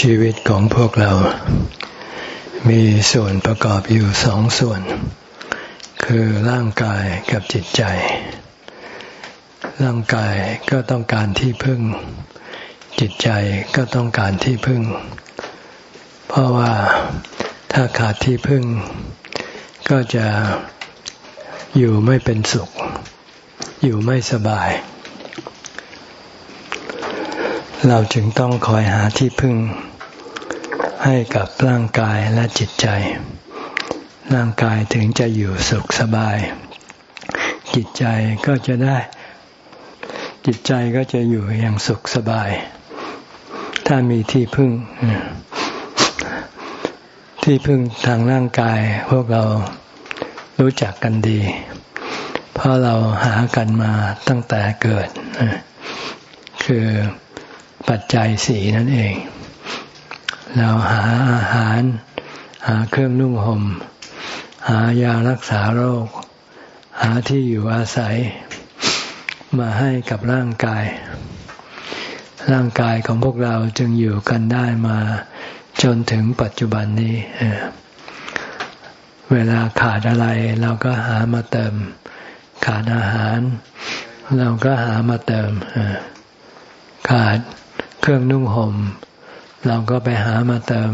ชีวิตของพวกเรา มีส่วนประกอบอยู่สองส่วน คือร่างกายกับจิตใจ ร่างกายก็ต้องการที่พึ่ง จิตใจก็ต้องการที่พึ่ง เพราะว่าถ้าขาดที่พึ่ง ก็จะอยู่ไม่เป็นสุข อยู่ไม่สบายเราจึงต้องคอยหาที่พึ่ง ให้กับร่างกายและจิตใจ ร่างกายถึงจะอยู่สุขสบาย จิตใจก็จะได้ จิตใจก็จะอยู่อย่างสุขสบาย ถ้ามีที่พึ่ง ที่พึ่งทางร่างกายพวกเรารู้จักกันดี เพราะเราหากันมาตั้งแต่เกิด คือปัจจัยสี่นั่นเอง เราหาอาหาร หาเครื่องนุ่งหม่มหายารักษาโรค หาที่อยู่อาศัย มาให้กับร่างกาย ร่างกายของพวกเราจึงอยู่กันได้มาจนถึงปัจจุบันนี้เวลาขาดอะไรเราก็หามาเติม ขาดอาหาร เราก็หามาเติมขาดเครื่องนุ่งห่ม เราก็ไปหามาเติม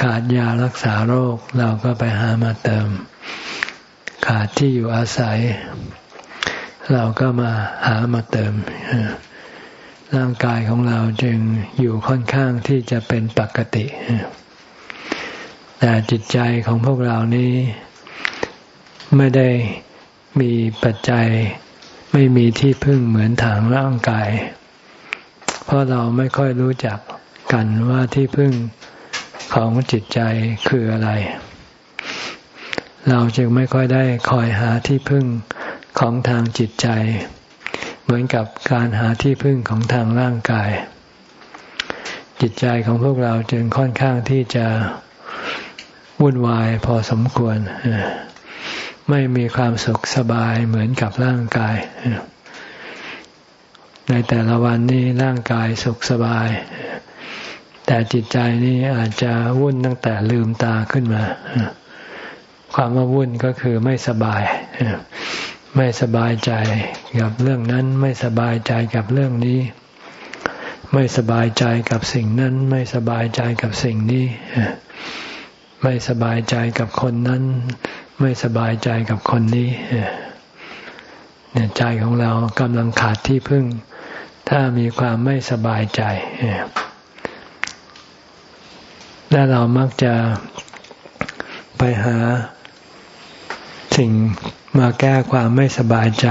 ขาดยารักษาโรค เราก็ไปหามาเติม ขาดที่อยู่อาศัย เราก็มาหามาเติมร่างกายของเราจึงอยู่ค่อนข้างที่จะเป็นปกติ แต่จิตใจของพวกเรานี้ ไม่ได้มีปัจจัย ไม่มีที่พึ่งเหมือนทางร่างกาย เพราะเราไม่ค่อยรู้จักกันว่าที่พึ่งของจิตใจคืออะไร เราจึงไม่ค่อยได้คอยหาที่พึ่งของทางจิตใจ เหมือนกับการหาที่พึ่งของทางร่างกาย จิตใจของพวกเราจึงค่อนข้างที่จะวุ่นวายพอสมควร ไม่มีความสุขสบายเหมือนกับร่างกาย ในแต่ละวันนี้ร่างกายสุขสบาย แต่จิตใจนี่อาจจะวุ่นตั้งแต่ลืมตาขึ้นมา ความว่าวุ่นก็คือไม่สบาย ไม่สบายใจกับเรื่องนั้น ไม่สบายใจกับเรื่องนี้ ไม่สบายใจกับสิ่งนั้น ไม่สบายใจกับสิ่งนี้ ไม่สบายใจกับคนนั้น ไม่สบายใจกับคนนี้ ใจของเรากำลังขาดที่พึ่ง ถ้ามีความไม่สบายใจและเรามักจะไปหาสิ่งมาแก้ความไม่สบายใจ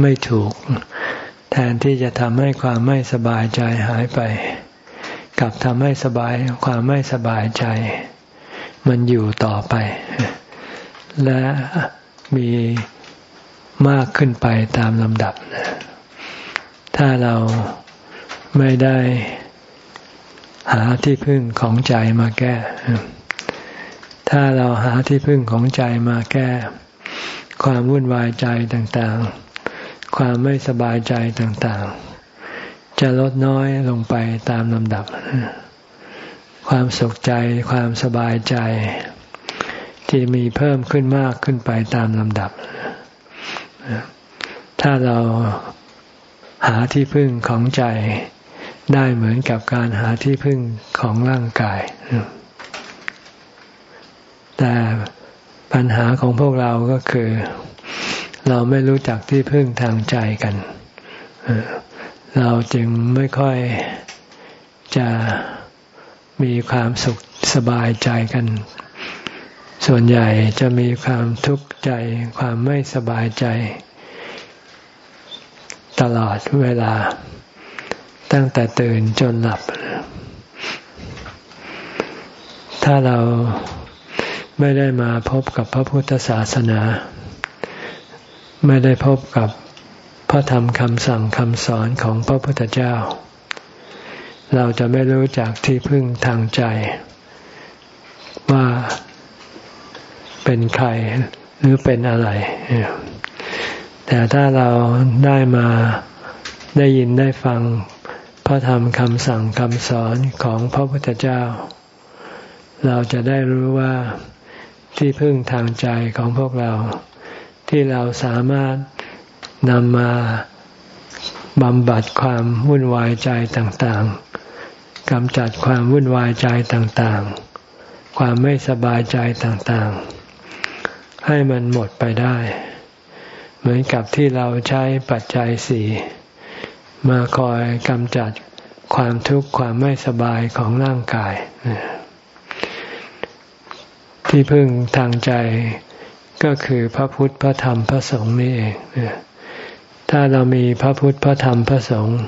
ไม่ถูก แทนที่จะทำให้ความไม่สบายใจหายไป กลับทำให้สบายความไม่สบายใจ มันอยู่ต่อไป และมี มากขึ้นไปตามลำดับ ถ้าเราไม่ได้หาที่พึ่งของใจมาแก้ ถ้าเราหาที่พึ่งของใจมาแก้ ความวุ่นวายใจต่างๆ ความไม่สบายใจต่างๆ จะลดน้อยลงไปตามลำดับ ความสุขใจ ความสบายใจ ที่มีเพิ่มขึ้นมากขึ้นไปตามลำดับ ถ้าเราหาที่พึ่งของใจได้เหมือนกับการหาที่พึ่งของร่างกาย แต่ปัญหาของพวกเราก็คือ เราไม่รู้จักที่พึ่งทางใจกัน เราจึงไม่ค่อยจะมีความสุขสบายใจกัน ส่วนใหญ่จะมีความทุกข์ใจ ความไม่สบายใจ ตลอดเวลา ตั้งแต่ตื่นจนหลับ ถ้าเราไม่ได้มาพบกับพระพุทธศาสนา ไม่ได้พบกับพระธรรมคำสั่งคำสอนของพระพุทธเจ้า เราจะไม่รู้จักที่พึ่งทางใจ ว่า เป็นใครหรือเป็นอะไร แต่ถ้าเราได้มาได้ยินได้ฟังพระระธรรมคำสั่งคำสอนของพระพุทธเจ้า เราจะได้รู้ว่าที่พึ่งทางใจของพวกเรา ที่เราสามารถนำมาบำบัดความวุ่นวายใจต่างๆกำจัดความวุ่นวายใจต่างๆ ความไม่สบายใจต่างๆ ให้มันหมดไปได้ เหมือนกับที่เราใช้ปัจจัยสี่มาคอยกำจัดความทุกข์ความไม่สบายของร่างกาย ที่พึ่งทางใจก็คือพระพุทธพระธรรมพระสงฆ์นี่เองถ้าเรามีพระพุทธพระธรรมพระสงฆ์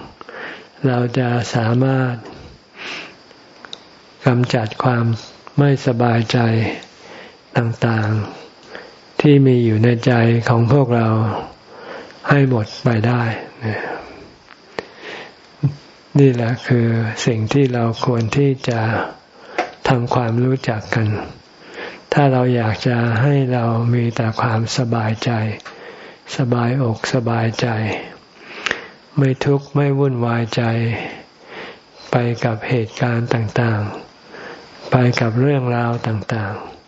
เราจะสามารถกำจัดความไม่สบายใจต่างๆ ที่มีอยู่ในใจของพวกเราให้หมดไปได้ นี่แหละคือสิ่งที่เราควรที่จะทำความรู้จักกัน ถ้าเราอยากจะให้เรามีแต่ความสบายใจ สบายอกสบายใจ ไม่ทุกข์ไม่วุ่นวายใจ ไปกับเหตุการณ์ต่างๆ ไปกับเรื่องราวต่างๆ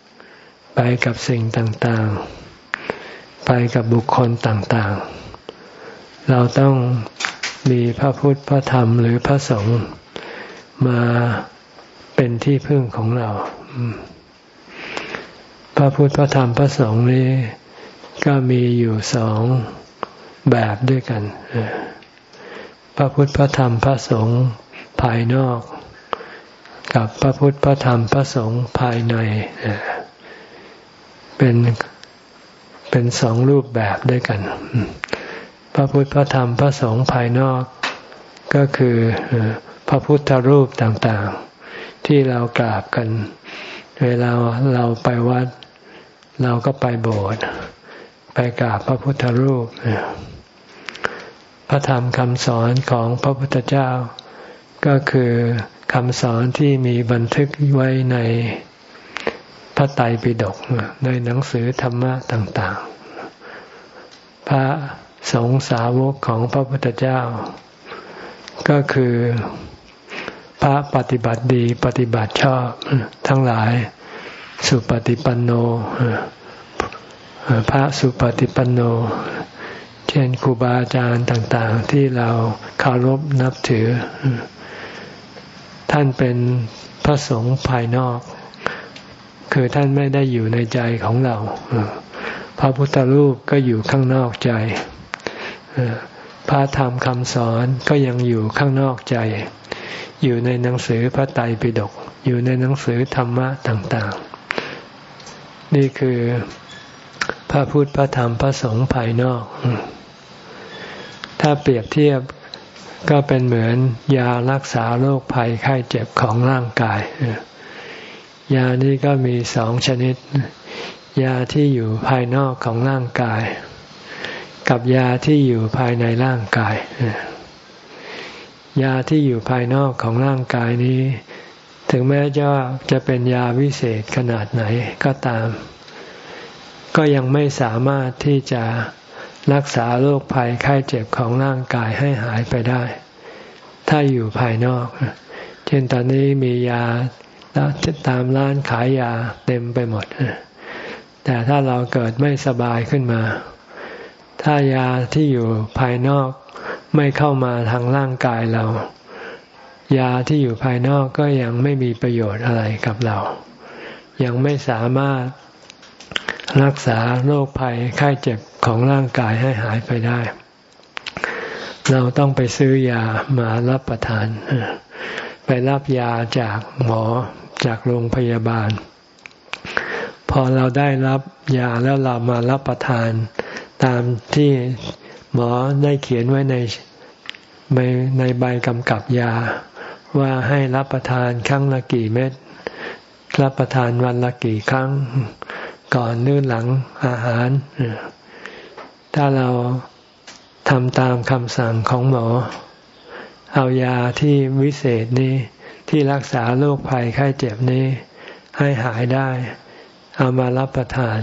ไปกับสิ่งต่างๆ ไปกับบุคคลต่างๆ เราต้องมีพระพุทธพระธรรมหรือพระสงฆ์มาเป็นที่พึ่งของเรา พระพุทธพระธรรมพระสงฆ์นี้ก็มีอยู่สองแบบด้วยกัน พระพุทธพระธรรมพระสงฆ์ภายนอก กับพระพุทธพระธรรมพระสงฆ์ภายในเป็นเป็นสองรูปแบบด้วยกัน พระพุทธพระธรรมพระสงฆ์ภายนอกก็คือพระพุทธรูปต่างๆ ที่เรากราบกัน เวลาเราไปวัด เราก็ไปโบสถ์ไปกราบพระพุทธรูป พระธรรมคำสอนของพระพุทธเจ้า ก็คือคำสอนที่มีบันทึกไว้ใน พระไตรปิฎกในหนังสือธรรมะต่างๆ พระสงฆ์สาวกของพระพุทธเจ้า ก็คือพระปฏิบัติดีปฏิบัติชอบ ทั้งหลายสุปฏิปันโน พระสุปฏิปันโน เช่นครูบาอาจารย์ต่างๆ ที่เราเคารพนับถือ ท่านเป็นพระสงฆ์ภายนอก คือท่านไม่ได้อยู่ในใจของเรา พระพุทธรูปก็อยู่ข้างนอกใจ พระธรรมคำสอนก็ยังอยู่ข้างนอกใจ อยู่ในหนังสือพระไตรปิฎก อยู่ในหนังสือธรรมะต่างๆ นี่คือพระพุทธพระธรรมพระสงฆ์ภายนอก ถ้าเปรียบเทียบก็เป็นเหมือนยารักษาโรคภัยไข้เจ็บของร่างกาย ยานี้ก็มีสองชนิด ยาที่อยู่ภายนอกของร่างกาย กับยาที่อยู่ภายในร่างกาย ยาที่อยู่ภายนอกของร่างกายนี้ ถึงแม้จะจะเป็นยาวิเศษขนาดไหนก็ตาม ก็ยังไม่สามารถที่จะรักษาโรคภัยไข้เจ็บของร่างกายให้หายไปได้ ถ้าอยู่ภายนอก เช่นตอนนี้มียา ตามร้านขายยาเต็มไปหมด แต่ถ้าเราเกิดไม่สบายขึ้นมา ถ้ายาที่อยู่ภายนอกไม่เข้ามาทางร่างกายเรา ยาที่อยู่ภายนอกก็ยังไม่มีประโยชน์อะไรกับเรา ยังไม่สามารถรักษาโรคภัยไข้เจ็บของร่างกายให้หายไปได้ เราต้องไปซื้อยามารับประทาน ไปรับยาจากหมอ จากโรงพยาบาล พอเราได้รับยาแล้วเรามารับประทาน ตามที่หมอได้เขียนไว้ในในใบกำกับยา ว่าให้รับประทานครั้งละกี่เม็ดรับประทานวันละกี่ครั้ง ก่อนหรือหลังอาหาร ถ้าเราทำตามคำสั่งของหมอ เอายาที่วิเศษนี้ ที่รักษาโรคภัยไข้เจ็บนี้ ให้หายได้ เอามารับประทาน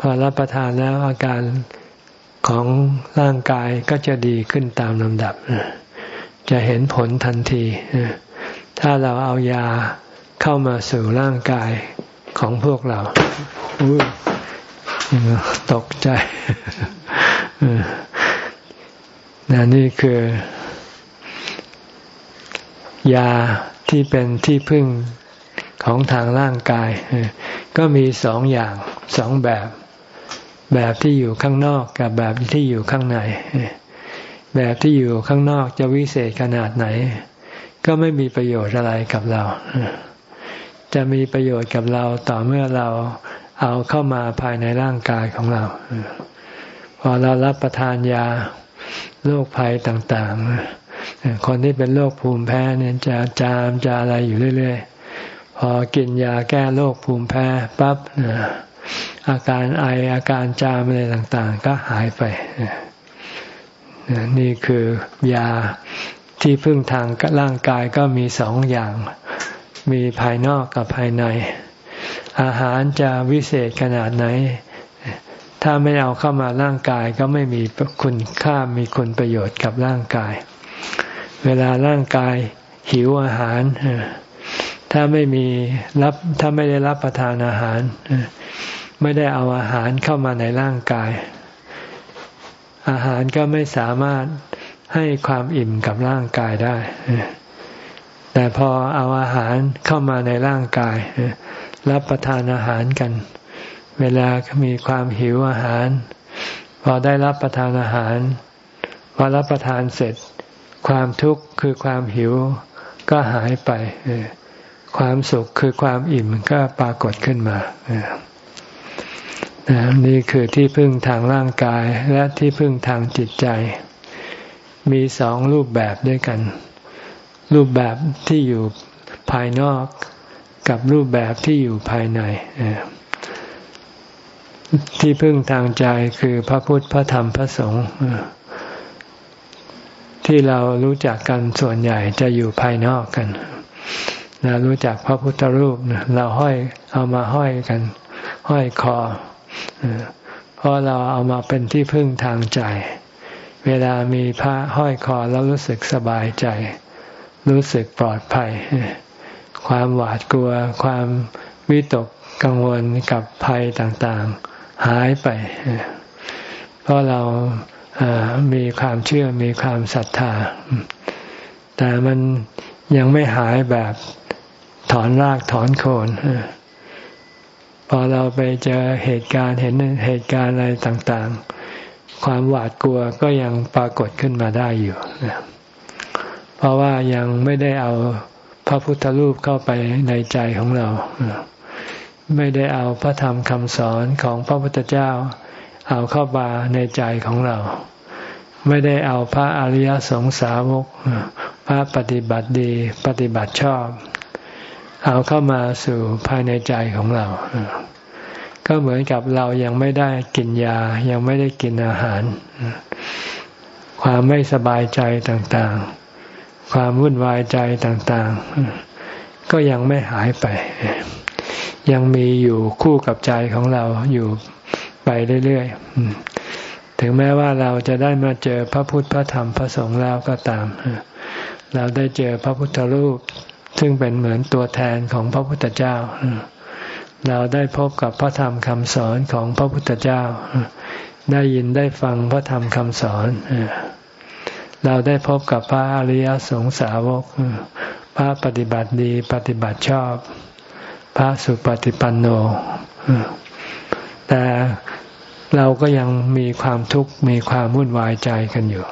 พอรับประทานแล้วอาการของร่างกายก็จะดีขึ้นตามลำดับจะเห็นผลทันที ถ้าเราเอายาเข้ามาสู่ร่างกายของพวกเราตกใจนนี่คือ ยาที่เป็นที่พึ่งของทางร่างกาย ก็มีสองอย่างสองแบบ แบบที่อยู่ข้างนอกกับแบบที่อยู่ข้างใน แบบที่อยู่ข้างนอกจะวิเศษขนาดไหน ก็ไม่มีประโยชน์อะไรกับเรา จะมีประโยชน์กับเราต่อเมื่อเราเอาเข้ามาภายในร่างกายของเรา พอเรารับประทานยาโรคภัยต่าง ๆ คนที่เป็นโรคภูมิแพ้เนี่ยจะจามจะอะไรอยู่เรื่อยๆ พอกินยาแก้โรคภูมิแพ้ปั๊บอาการไออาการจามอะไรต่างๆ ก็หายไป นี่คือยาที่พึ่งทางร่างกายก็มีสองอย่าง มีภายนอกกับภายใน อาหารจะวิเศษขนาดไหน ถ้าไม่เอาเข้ามาร่างกายก็ไม่มีคุณค่ามีคุณประโยชน์กับร่างกาย เวลาร่างกายหิวอาหาร ถ้าไม่มีรับถ้าไม่ได้รับประทานอาหาร ไม่ได้เอาอาหารเข้ามาในร่างกาย อาหารก็ไม่สามารถให้ความอิ่มกับร่างกายได้ แต่พอเอาอาหารเข้ามาในร่างกาย รับประทานอาหารกัน เวลามีความหิวอาหาร พอได้รับประทานอาหาร พอรับประทานเสร็จ ความทุกข์คือความหิวก็หายไป ความสุขคือความอิ่มก็ปรากฏขึ้นมา นี่คือที่พึ่งทางร่างกายและที่พึ่งทางจิตใจ มีสองรูปแบบด้วยกัน รูปแบบที่อยู่ภายนอกกับรูปแบบที่อยู่ภายใน ที่พึ่งทางใจคือพระพุทธพระธรรมพระสงฆ์ ที่เรารู้จักกันส่วนใหญ่จะอยู่ภายนอกกันเรารู้จักพระพุทธรูปเราห้อยเอามาห้อยกัน ห้อยคอเพราะเราเอามาเป็นที่พึ่งทางใจ เวลามีพระห้อยคอแล้วรู้สึกสบายใจ รู้สึกปลอดภัย ความหวาดกลัว ความวิตกกังวลกับภัยต่างๆ หายไป เพราะเรา มีความเชื่อมีความศรัทธา แต่มันยังไม่หายแบบถอนรากถอนโคนพอเราไปเจอเหตุการณ์เห็นเหตุการณ์อะไรต่างๆ ความหวาดกลัวก็ยังปรากฏขึ้นมาได้อยู่เพราะว่ายังไม่ได้เอาพระพุทธรูปเข้าไปในใจของเรา ไม่ได้เอาพระธรรมคำสอนของพระพุทธเจ้า เอาเข้ามาในใจของเรา ไม่ได้เอาพระอริยสงสาวก พระปฏิบัติดีปฏิบัติชอบ เอาเข้ามาสู่ภายในใจของเรา ก็เหมือนกับเรายังไม่ได้กินยา ยังไม่ได้กินอาหาร ความไม่สบายใจต่างๆ ความวุ่นวายใจต่างๆ ก็ยังไม่หายไปยังมีอยู่คู่กับใจของเราอยู่ ไปเรื่อยๆ ถึงแม้ว่าเราจะได้มาเจอพระพุทธพระธรรมพระสงฆ์แล้วก็ตาม เราได้เจอพระพุทธรูป ซึ่งเป็นเหมือนตัวแทนของพระพุทธเจ้า เราได้พบกับพระธรรมคำสอนของพระพุทธเจ้า ได้ยินได้ฟังพระธรรมคำสอน เราได้พบกับพระอริยสงสาวก พระปฏิบัติดีปฏิบัติชอบ พระสุปฏิปันโน แต่เราก็ยังมีความทุกข์มีความวุ่นวายใจกันอยู่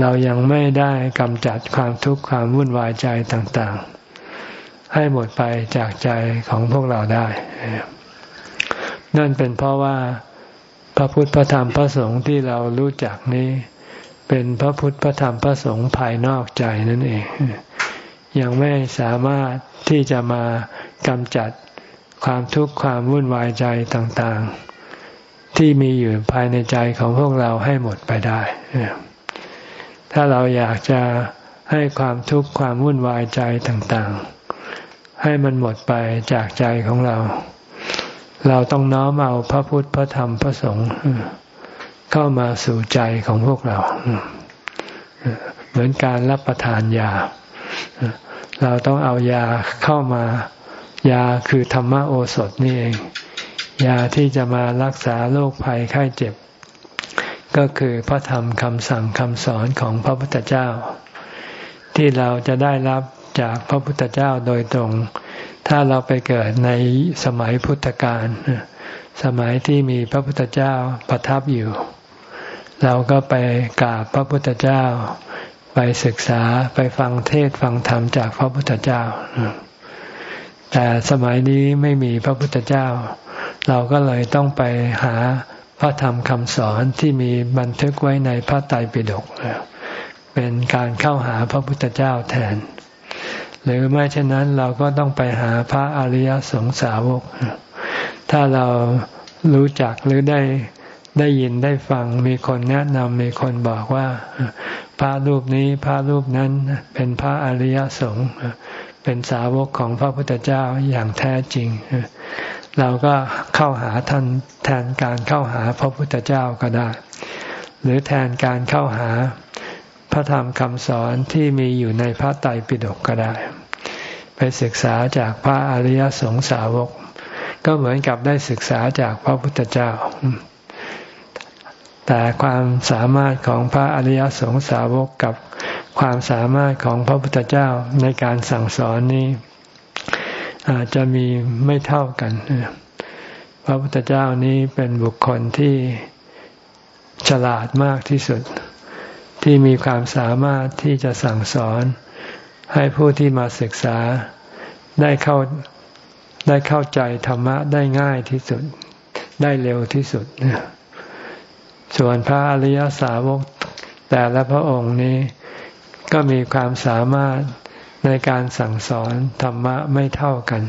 เรายังไม่ได้กำจัดความทุกข์ความวุ่นวายใจต่างๆ ให้หมดไปจากใจของพวกเราได้ นั่นเป็นเพราะว่าพระพุทธพระธรรมพระสงฆ์ที่เรารู้จักนี้ เป็นพระพุทธพระธรรมพระสงฆ์ภายนอกใจนั่นเอง ยังไม่สามารถที่จะมากำจัด ความทุกข์ความวุ่นวายใจต่างๆ ที่มีอยู่ภายในใจของพวกเราให้หมดไปได้ ถ้าเราอยากจะให้ความทุกข์ความวุ่นวายใจต่างๆ ให้มันหมดไปจากใจของเรา เราต้องน้อมเอาพระพุทธพระธรรมพระสงฆ์เข้ามาสู่ใจของพวกเรา เหมือนการรับประทานยา เราต้องเอายาเข้ามา ยาคือธรรมโอสถนี่เอง ยาที่จะมารักษาโรคภัยไข้เจ็บ ก็คือพระธรรมคำสั่งคำสอนของพระพุทธเจ้า ที่เราจะได้รับจากพระพุทธเจ้าโดยตรง ถ้าเราไปเกิดในสมัยพุทธกาลสมัยที่มีพระพุทธเจ้าประทับอยู่ เราก็ไปกราบพระพุทธเจ้า ไปศึกษาไปฟังเทศฟังธรรมจากพระพุทธเจ้า แต่สมัยนี้ไม่มีพระพุทธเจ้า เราก็เลยต้องไปหาพระธรรมคำสอนที่มีบันทึกไว้ในพระไตรปิฎกเป็นการเข้าหาพระพุทธเจ้าแทน หรือไม่เช่นนั้นเราก็ต้องไปหาพระอริยสงสาวก ถ้าเรารู้จักหรือได้ได้ยินได้ฟังมีคนแนะนำมีคนบอกว่า พระรูปนี้พระรูปนั้นเป็นพระอริยสงฆ์ เป็นสาวกของพระพุทธเจ้าอย่างแท้จริง เราก็เข้าหาท่านแทนการเข้าหาพระพุทธเจ้าก็ได้ หรือแทนการเข้าหาพระธรรมคำสอนที่มีอยู่ในพระไตรปิฎกก็ได้ ไปศึกษาจากพระอริยสงสาวก ก็เหมือนกับได้ศึกษาจากพระพุทธเจ้า แต่ความสามารถของพระอริยสงสาวกกับ ความสามารถของพระพุทธเจ้าในการสั่งสอนนี้อาจจะมีไม่เท่ากัน พระพุทธเจ้านี้เป็นบุคคลที่ฉลาดมากที่สุด ที่มีความสามารถที่จะสั่งสอน ให้ผู้ที่มาศึกษาได้เข้าได้เข้าใจธรรมะได้ง่ายที่สุด ได้เร็วที่สุด ส่วนพระอริยสาวกแต่ละพระองค์นี้ ก็มีความสามารถในการสั่งสอนธรรมะไม่เท่ากัน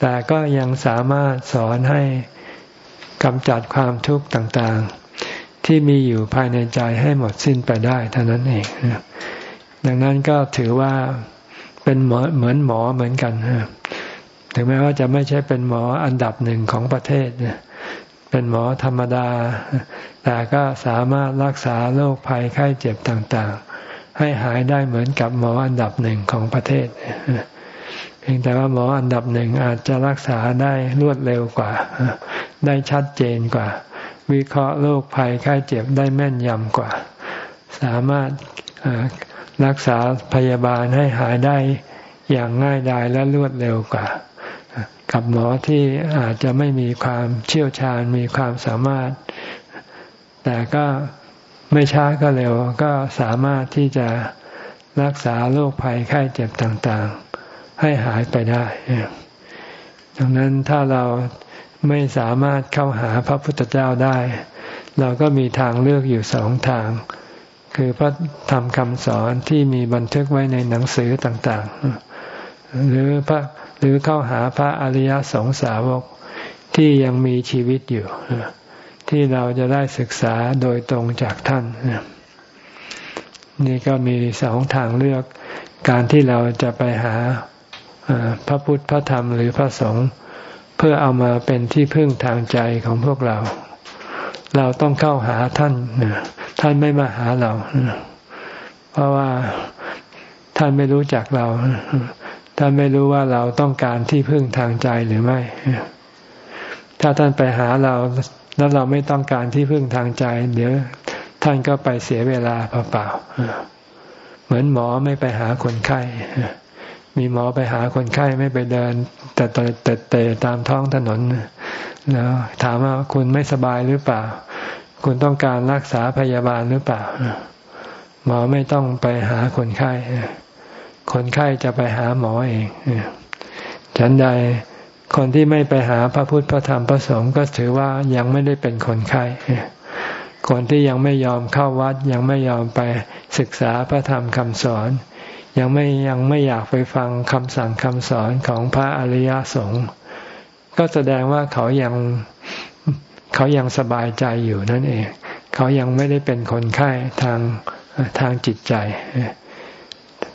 แต่ก็ยังสามารถสอนให้กำจัดความทุกข์ต่างๆ ที่มีอยู่ภายในใจให้หมดสิ้นไปได้เท่านั้นเอง ดังนั้นก็ถือว่าเป็นหมอเหมือนหมอเหมือนกันถึงแม้ว่าจะไม่ใช่เป็นหมออันดับหนึ่งของประเทศเป็นหมอธรรมดา แต่ก็สามารถรักษาโรคภัยไข้เจ็บต่างๆ ให้หายได้เหมือนกับหมออันดับหนึ่งของประเทศ เพียงแต่ว่าหมออันดับหนึ่งอาจจะรักษาได้รวดเร็วกว่า ได้ชัดเจนกว่า วิเคราะห์โรคภัยไข้เจ็บได้แม่นยำกว่า สามารถรักษาพยาบาลให้หายได้อย่างง่ายดายและรวดเร็วกว่า กับหมอที่อาจจะไม่มีความเชี่ยวชาญมีความสามารถ แต่ก็ ไม่ช้าก็เร็วก็สามารถที่จะรักษาโรคภัยไข้เจ็บต่างๆ ให้หายไปได้ ดังนั้นถ้าเราไม่สามารถเข้าหาพระพุทธเจ้าได้ เราก็มีทางเลือกอยู่สองทาง คือพระธรรมคำสอนที่มีบันทึกไว้ในหนังสือต่างๆ หรือพระหรือเข้าหาพระอริยสงสาวกที่ยังมีชีวิตอยู่ ที่เราจะได้ศึกษาโดยตรงจากท่านนี่ก็มีสองทางเลือก การที่เราจะไปหาพระพุทธพระธรรมหรือพระสงฆ์เพื่อเอามาเป็นที่พึ่งทางใจของพวกเรา เราต้องเข้าหาท่านท่านไม่มาหาเรา เพราะว่าท่านไม่รู้จักเรา ท่านไม่รู้ว่าเราต้องการที่พึ่งทางใจหรือไม่ ถ้าท่านไปหาเรา แล้วเราไม่ต้องการที่พึ่งทางใจ เดี๋ยวท่านก็ไปเสียเวลาเปล่าๆเหมือนหมอไม่ไปหาคนไข้มีหมอไปหาคนไข้ไม่ไปเดิน แต่แต่แต่ตามท้องถนนแล้วถามว่าคุณไม่สบายหรือเปล่า คุณต้องการรักษาพยาบาลหรือเปล่า หมอไม่ต้องไปหาคนไข้คนไข้จะไปหาหมอเองฉันใด คนที่ไม่ไปหาพระพุทธพระธรรมพระสงฆ์ก็ถือว่ายังไม่ได้เป็นคนไข้คนที่ยังไม่ยอมเข้าวัดยังไม่ยอมไปศึกษาพระธรรมคำสอน ยังไม่ยังไม่อยากไปฟังคำสั่งคำสอนของพระอริยสงฆ์ก็แสดงว่าเขายังเขายังสบายใจอยู่นั่นเอง เขายังไม่ได้เป็นคนไข้ทางทางจิตใจ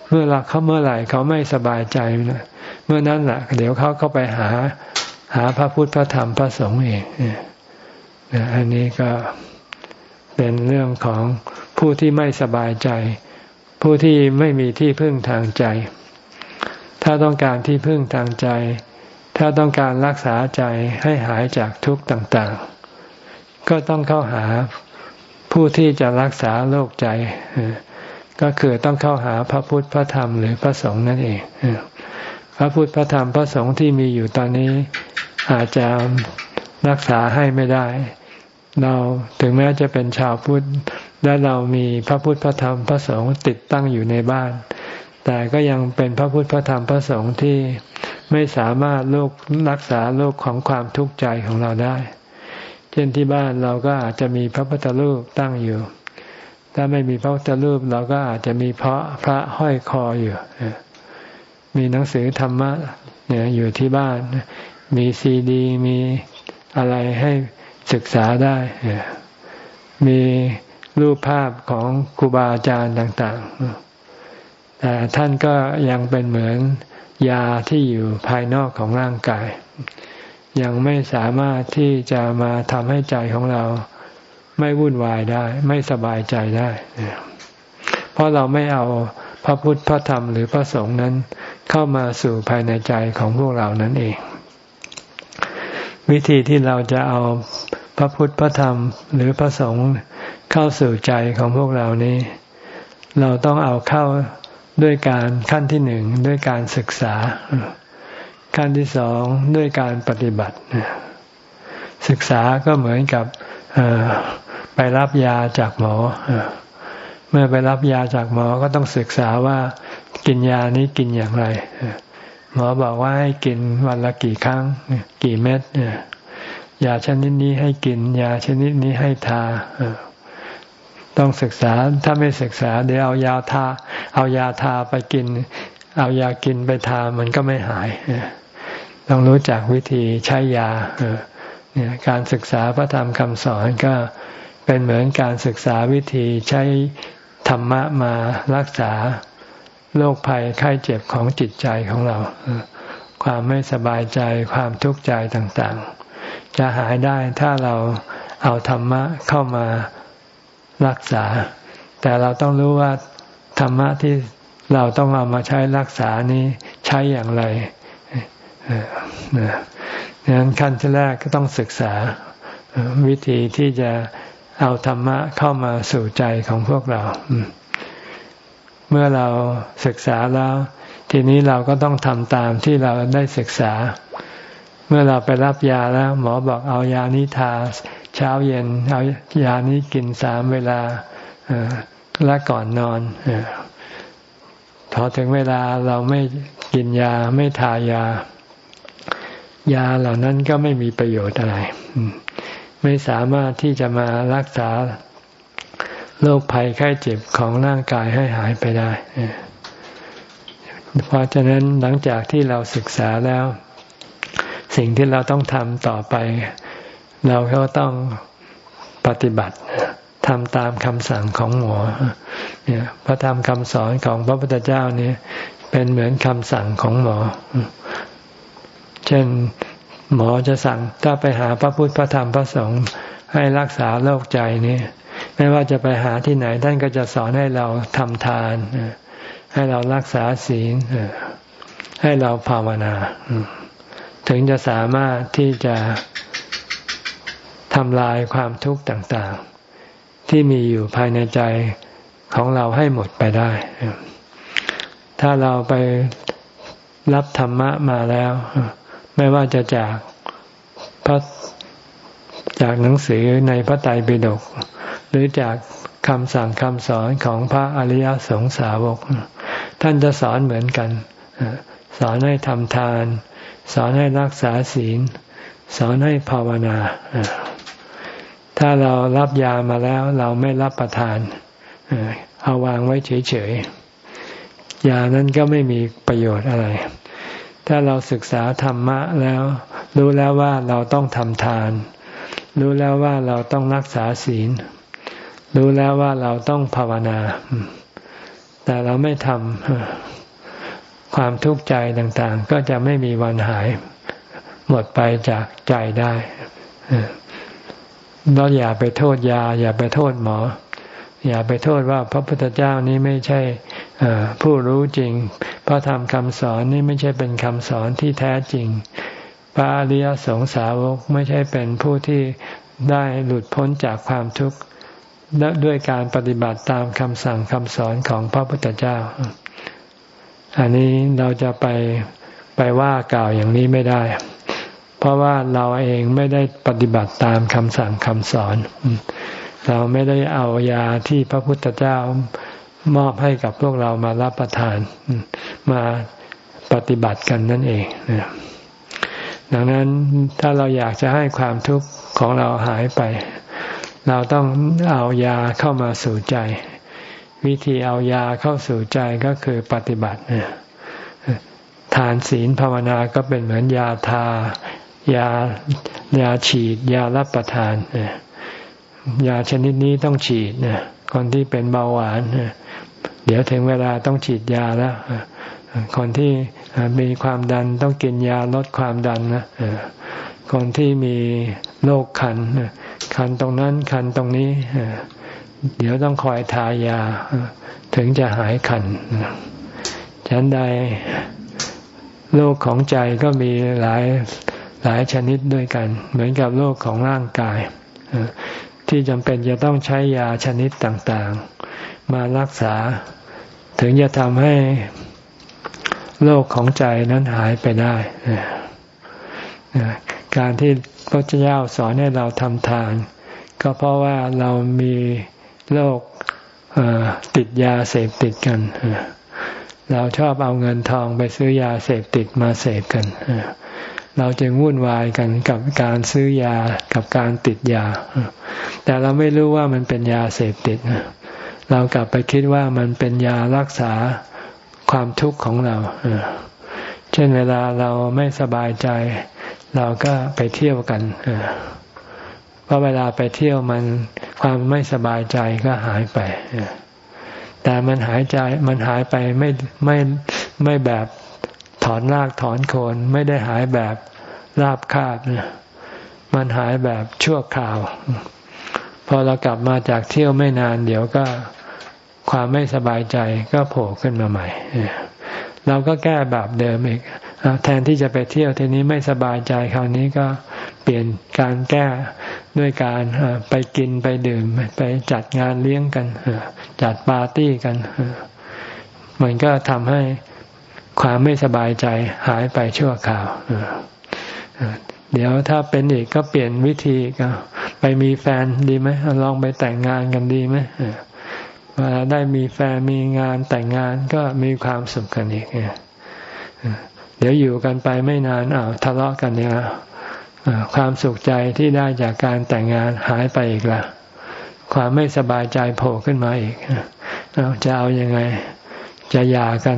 เมื่อเราเขาเมื่อไหร่เขาไม่สบายใจนะ เมื่อนั้นแหละเดี๋ยวเขาก็ไปหาหาพระพุทธพระธรรมพระสงฆ์เองอันนี้ก็เป็นเรื่องของผู้ที่ไม่สบายใจ ผู้ที่ไม่มีที่พึ่งทางใจ ถ้าต้องการที่พึ่งทางใจ ถ้าต้องการรักษาใจให้หายจากทุกข์ต่าง ๆ ก็ต้องเข้าหาผู้ที่จะรักษาโรคใจ ก็คือต้องเข้าหาพระพุทธพระธรรมหรือพระสงฆ์นั่นเอง พระพุทธพระธรรมพระสงฆ์ที่มีอยู่ตอนนี้ อาจจะรักษาให้ไม่ได้ เราถึงแม้จะเป็นชาวพุทธและเรามีพระพุทธพระธรรมพระสงฆ์ติดตั้งอยู่ในบ้าน แต่ก็ยังเป็นพระพุทธพระธรรมพระสงฆ์ที่ไม่สามารถโรครักษาโรคของความทุกข์ใจของเราได้ เช่นที่บ้านเราก็อาจจะมีพระพุทธรูปตั้งอยู่ ถ้าไม่มีพระพุทธรูปเราก็อาจจะมีพระพระห้อยคออยู่ มีหนังสือธรรมะเนี่ยอยู่ที่บ้าน มีซีดี มีอะไรให้ศึกษาได้ มีรูปภาพของครูบาอาจารย์ต่าง ๆ แต่ท่านก็ยังเป็นเหมือนยาที่อยู่ภายนอกของร่างกาย ยังไม่สามารถที่จะมาทำให้ใจของเราไม่วุ่นวายได้ ไม่สบายใจได้ เพราะเราไม่เอาพระพุทธพระธรรมหรือพระสงฆ์นั้น เข้ามาสู่ภายในใจของพวกเรานั่นเอง วิธีที่เราจะเอาพระพุทธพระธรรมหรือพระสงฆ์เข้าสู่ใจของพวกเรานี้ เราต้องเอาเข้าด้วยการขั้นที่หนึ่งด้วยการศึกษา ขั้นที่สองด้วยการปฏิบัติ ศึกษาก็เหมือนกับไปรับยาจากหมอ เมื่อไปรับยาจากหมอก็ต้องศึกษาว่ากินยานี้กินอย่างไร หมอบอกว่าให้กินวันละกี่ครั้ง กี่เม็ดยาชนิดนี้ให้กิน ยาชนิดนี้ให้ทาต้องศึกษาถ้าไม่ศึกษา เดี๋ยวเอายาทา เอายาทาไปกิน เอายากินไปทามันก็ไม่หายต้องรู้จักวิธีใช้ยาการศึกษาพระธรรมคำสอนก็เป็นเหมือนการศึกษาวิธีใช้ ธรรมะมารักษาโรคภัยไข้เจ็บของจิตใจของเรา ความไม่สบายใจความทุกข์ใจต่างๆ จะหายได้ถ้าเราเอาธรรมะเข้ามารักษา แต่เราต้องรู้ว่าธรรมะที่เราต้องเอามาใช้รักษานี้ใช้อย่างไรดังนั้นขั้นที่แรกก็ต้องศึกษาวิธีที่จะ เอาธรรมะเข้ามาสู่ใจของพวกเรา เมื่อเราศึกษาแล้ว ทีนี้เราก็ต้องทำตามที่เราได้ศึกษา เมื่อเราไปรับยาแล้ว หมอบอกเอายานี้ทาเช้าเย็น เอายานี้กินสามเวลาและก่อนนอนพอถึงเวลาเราไม่กินยาไม่ทายา ยาเหล่านั้นก็ไม่มีประโยชน์อะไร ไม่สามารถที่จะมารักษาโรคภัยไข้เจ็บของร่างกายให้หายไปได้ เพราะฉะนั้นหลังจากที่เราศึกษาแล้ว สิ่งที่เราต้องทำต่อไป เราก็ต้องปฏิบัติทำตามคำสั่งของหมอเนี่ยพระธรรมคำสอนของพระพุทธเจ้านี่เป็นเหมือนคำสั่งของหมอ เช่น หมอจะสั่งถ้าไปหาพระพุทธพระธรรมพระสงฆ์ให้รักษาโรคใจนี่ไม่ว่าจะไปหาที่ไหนท่านก็จะสอนให้เราทำทาน ให้เรารักษาศีลให้เราภาวนา ถึงจะสามารถที่จะทำลายความทุกข์ต่างๆ ที่มีอยู่ภายในใจของเราให้หมดไปได้ ถ้าเราไปรับธรรมะมาแล้ว ไม่ว่าจะจากพระจากหนังสือในพระไตรปิฎกหรือจากคำสั่งคำสอนของพระอริยสงสาวก ท่านจะสอนเหมือนกัน สอนให้ทำทาน สอนให้รักษาศีล สอนให้ภาวนา ถ้าเรารับยามาแล้วเราไม่รับประทานเอาวางไว้เฉยๆยานั้นก็ไม่มีประโยชน์อะไร ถ้าเราศึกษาธรรมะแล้ว รู้แล้วว่าเราต้องทำทาน รู้แล้วว่าเราต้องรักษาศีล รู้แล้วว่าเราต้องภาวนา แต่เราไม่ทำความทุกข์ใจต่างๆ ก็จะไม่มีวันหาย หมดไปจากใจได้เราอย่าไปโทษยา อย่าไปโทษหมอ อย่าไปโทษว่าพระพุทธเจ้านี้ไม่ใช่ผู้รู้จริง พระธรรมคำสอนนี้ไม่ใช่เป็นคำสอนที่แท้จริง พระอริยสงสาวกไม่ใช่เป็นผู้ที่ได้หลุดพ้นจากความทุกข์ด้วยการปฏิบัติตามคำสั่งคำสอนของพระพุทธเจ้า อันนี้เราจะไปไปว่ากล่าวอย่างนี้ไม่ได้ เพราะว่าเราเองไม่ได้ปฏิบัติตามคำสั่งคำสอน เราไม่ได้เอายาที่พระพุทธเจ้ามอบให้กับพวกเรามารับประทาน มาปฏิบัติกันนั่นเองดังนั้นถ้าเราอยากจะให้ความทุกข์ของเราหายไป เราต้องเอายาเข้ามาสู่ใจ วิธีเอายาเข้าสู่ใจก็คือปฏิบัติเนี่ยทานศีลภาวนาก็เป็นเหมือนยาทายายาฉีด ยารับประทานเนี่ย ยาชนิดนี้ต้องฉีดนี่ยคนที่เป็นเบาหวาน เดี๋ยวถึงเวลาต้องฉีดยาแล้วคนที่มีความดันต้องกินยาลดความดันนะคนที่มีโรคคันคันตรงนั้นคันตรงนี้ เดี๋ยวต้องคอยทายา ถึงจะหายคันฉันใดโรคของใจก็มีหลายหลายชนิดด้วยกัน เหมือนกับโรคของร่างกาย ที่จำเป็นจะต้องใช้ยาชนิดต่างๆ มารักษา ถึงจะทำให้โรคของใจนั้นหายไปได้การที่พระเจ้าสอนให้เราทำทาน ก็เพราะว่าเรามีโรคติดยาเสพติดกัน เราชอบเอาเงินทองไปซื้อยาเสพติดมาเสพกัน เราจึงวุ่นวายกันกับการซื้อยากับการติดยา แต่เราไม่รู้ว่ามันเป็นยาเสพติด เรากลับไปคิดว่ามันเป็นยารักษาความทุกข์ของเรา เช่นเวลาเราไม่สบายใจ เราก็ไปเที่ยวกันเพราะเวลาไปเที่ยวมันความไม่สบายใจก็หายไปแต่มันหายใจมันหายไปไม่ไม่ไม่แบบ ถอนรากถอนโคนไม่ได้หายแบบราบคาบเนี่ยมันหายแบบชั่วคราว พอเรากลับมาจากเที่ยวไม่นาน เดี๋ยวก็ความไม่สบายใจก็โผล่ขึ้นมาใหม่เราก็แก้แบบเดิมอีกแทนที่จะไปเที่ยวทีนี้ไม่สบายใจคราวนี้ก็เปลี่ยนการแก้ด้วยการไปกินไปดื่ม ไปจัดงานเลี้ยงกันจัดปาร์ตี้กันมันก็ทำให้ ความไม่สบายใจหายไปชั่วคราวเดี๋ยวถ้าเป็นอีกก็เปลี่ยนวิธีก็ไปมีแฟนดีไหมลองไปแต่งงานกันดีไหมเวลาได้มีแฟนมีงานแต่งงานก็มีความสุขกันอีกเดี๋ยวอยู่กันไปไม่นานอ้าวทะเลาะกันเนี่ยความสุขใจที่ได้จากการแต่งงานหายไปอีกละความไม่สบายใจโผล่ขึ้นมาอีกจะเอาอยัางไง จะหย่ากัน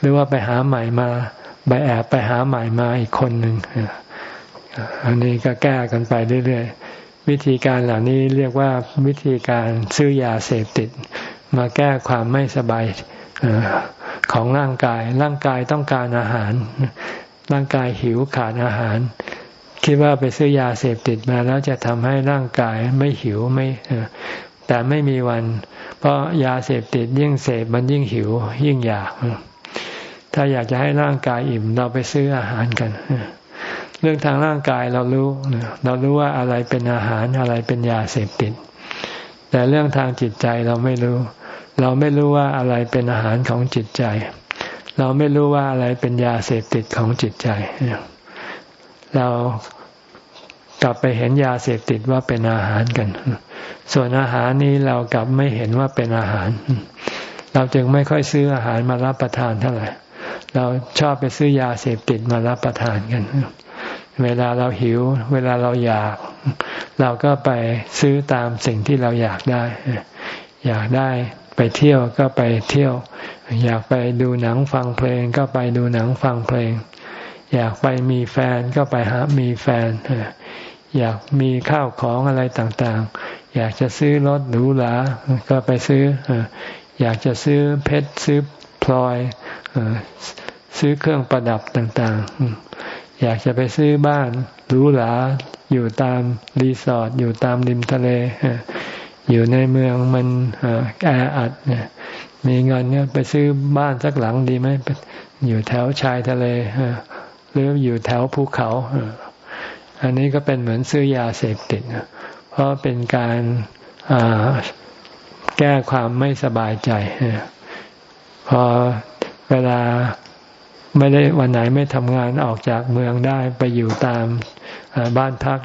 หรือว่าไปหาใหม่มาไปแอบไปหาใหม่มาอีกคนหนึ่งอันนี้ก็แก้กันไปเรื่อยๆ วิธีการเหล่านี้เรียกว่าวิธีการซื้อยาเสพติด มาแก้ความไม่สบายของร่างกาย ร่างกายต้องการอาหาร ร่างกายหิวขาดอาหาร คิดว่าไปซื้อยาเสพติดมาแล้วจะทำให้ร่างกายไม่หิวไม่แต่ไม่มีวัน เพราะยาเสพติดยิ่งเสพมันยิ่งหิวยิ่งอยาก ถ้าอยากจะให้ร่างกายอิ่ม เราไปซื้ออาหารกัน เรื่องทางร่างกายเรารู้ เรารู้ว่าอะไรเป็นอาหารอะไรเป็นยาเสพติด แต่เรื่องทางจิตใจเราไม่รู้ เราไม่รู้ว่าอะไรเป็นอาหารของจิตใจ เราไม่รู้ว่าอะไรเป็นยาเสพติดของจิตใจ เรากลับไปเห็นยาเสพติดว่าเป็นอาหารกัน ส่วนอาหารนี้เรากลับไม่เห็นว่าเป็นอาหาร เราจึงไม่ค่อยซื้ออาหารมารับประทานเท่าไหร่ เราชอบไปซื้อยาเสพติดมารับประทานกัน เวลาเราหิว เวลาเราอยาก เราก็ไปซื้อตามสิ่งที่เราอยากได้ อยากได้ไปเที่ยวก็ไปเที่ยว อยากไปดูหนังฟังเพลงก็ไปดูหนังฟังเพลง อยากไปมีแฟนก็ไปหามีแฟน อยากมีข้าวของอะไรต่างๆ อยากจะซื้อรถหรูหราก็ไปซื้อ อยากจะซื้อเพชรซื้อ พลอยซื้อเครื่องประดับต่าง ๆ อยากจะไปซื้อบ้านหรูหราอยู่ตามรีสอร์ทอยู่ตามริมทะเล อยู่ในเมืองมันแออัดมีเงินเนี่ยไปซื้อบ้านสักหลังดีไหมอยู่แถวชายทะเลหรืออยู่แถวภูเขาอันนี้ก็เป็นเหมือนซื้อยาเสพติดเพราะเป็นการแก้ความไม่สบายใจ พอเวลาไม่ได้วันไหนไม่ทำงานออกจากเมืองได้ไปอยู่ตามบ้านพัก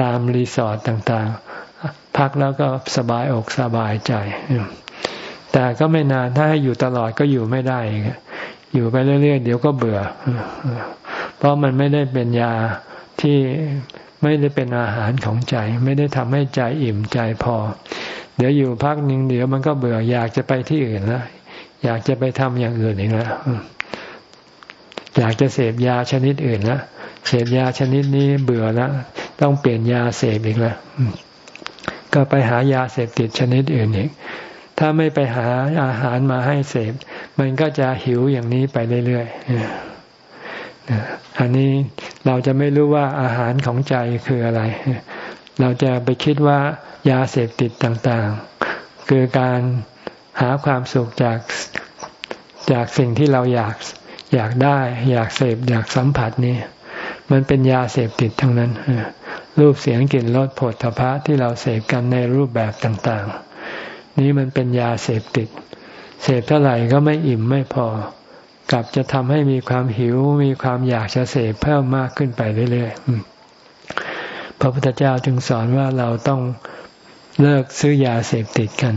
ตามรีสอร์ทต่างๆ พักแล้วก็สบายอกสบายใจ แต่ก็ไม่นานถ้าให้อยู่ตลอดก็อยู่ไม่ได้ อยู่ไปเรื่อยๆ เดี๋ยวก็เบื่อ เพราะมันไม่ได้เป็นยาที่ไม่ได้เป็นอาหารของใจ ไม่ได้ทำให้ใจอิ่มใจพอ เดี๋ยวอยู่พักหนึ่งเดี๋ยวมันก็เบื่ออยากจะไปที่อื่นแล้วอยากจะไปทำอย่างอื่นอีกแล้วอยากจะเสพยาชนิดอื่นแล้วเสพยาชนิดนี้เบื่อแล้วต้องเปลี่ยนยาเสพอีกแล้วก็ไปหายาเสพติดชนิดอื่นอีก ถ้าไม่ไปหาอาหารมาให้เสพ มันก็จะหิวอย่างนี้ไปเรื่อยๆอันนี้เราจะไม่รู้ว่าอาหารของใจคืออะไร เราจะไปคิดว่ายาเสพติดต่างๆ คือการหาความสุขจากจากสิ่งที่เราอยากอยากได้ อยากเสพอยากสัมผัสนี่มันเป็นยาเสพติดทั้งนั้นรูปเสียงกลิ่นรสผลพระที่เราเสพกันในรูปแบบต่างๆ นี้มันเป็นยาเสพติด เสพเท่าไหร่ก็ไม่อิ่มไม่พอกลับจะทำให้มีความหิวมีความอยากจะเสพเพิ่มมากขึ้นไปเรื่อยๆ พระพุทธเจ้าจึงสอนว่าเราต้องเลิกซื้อยาเสพติดกัน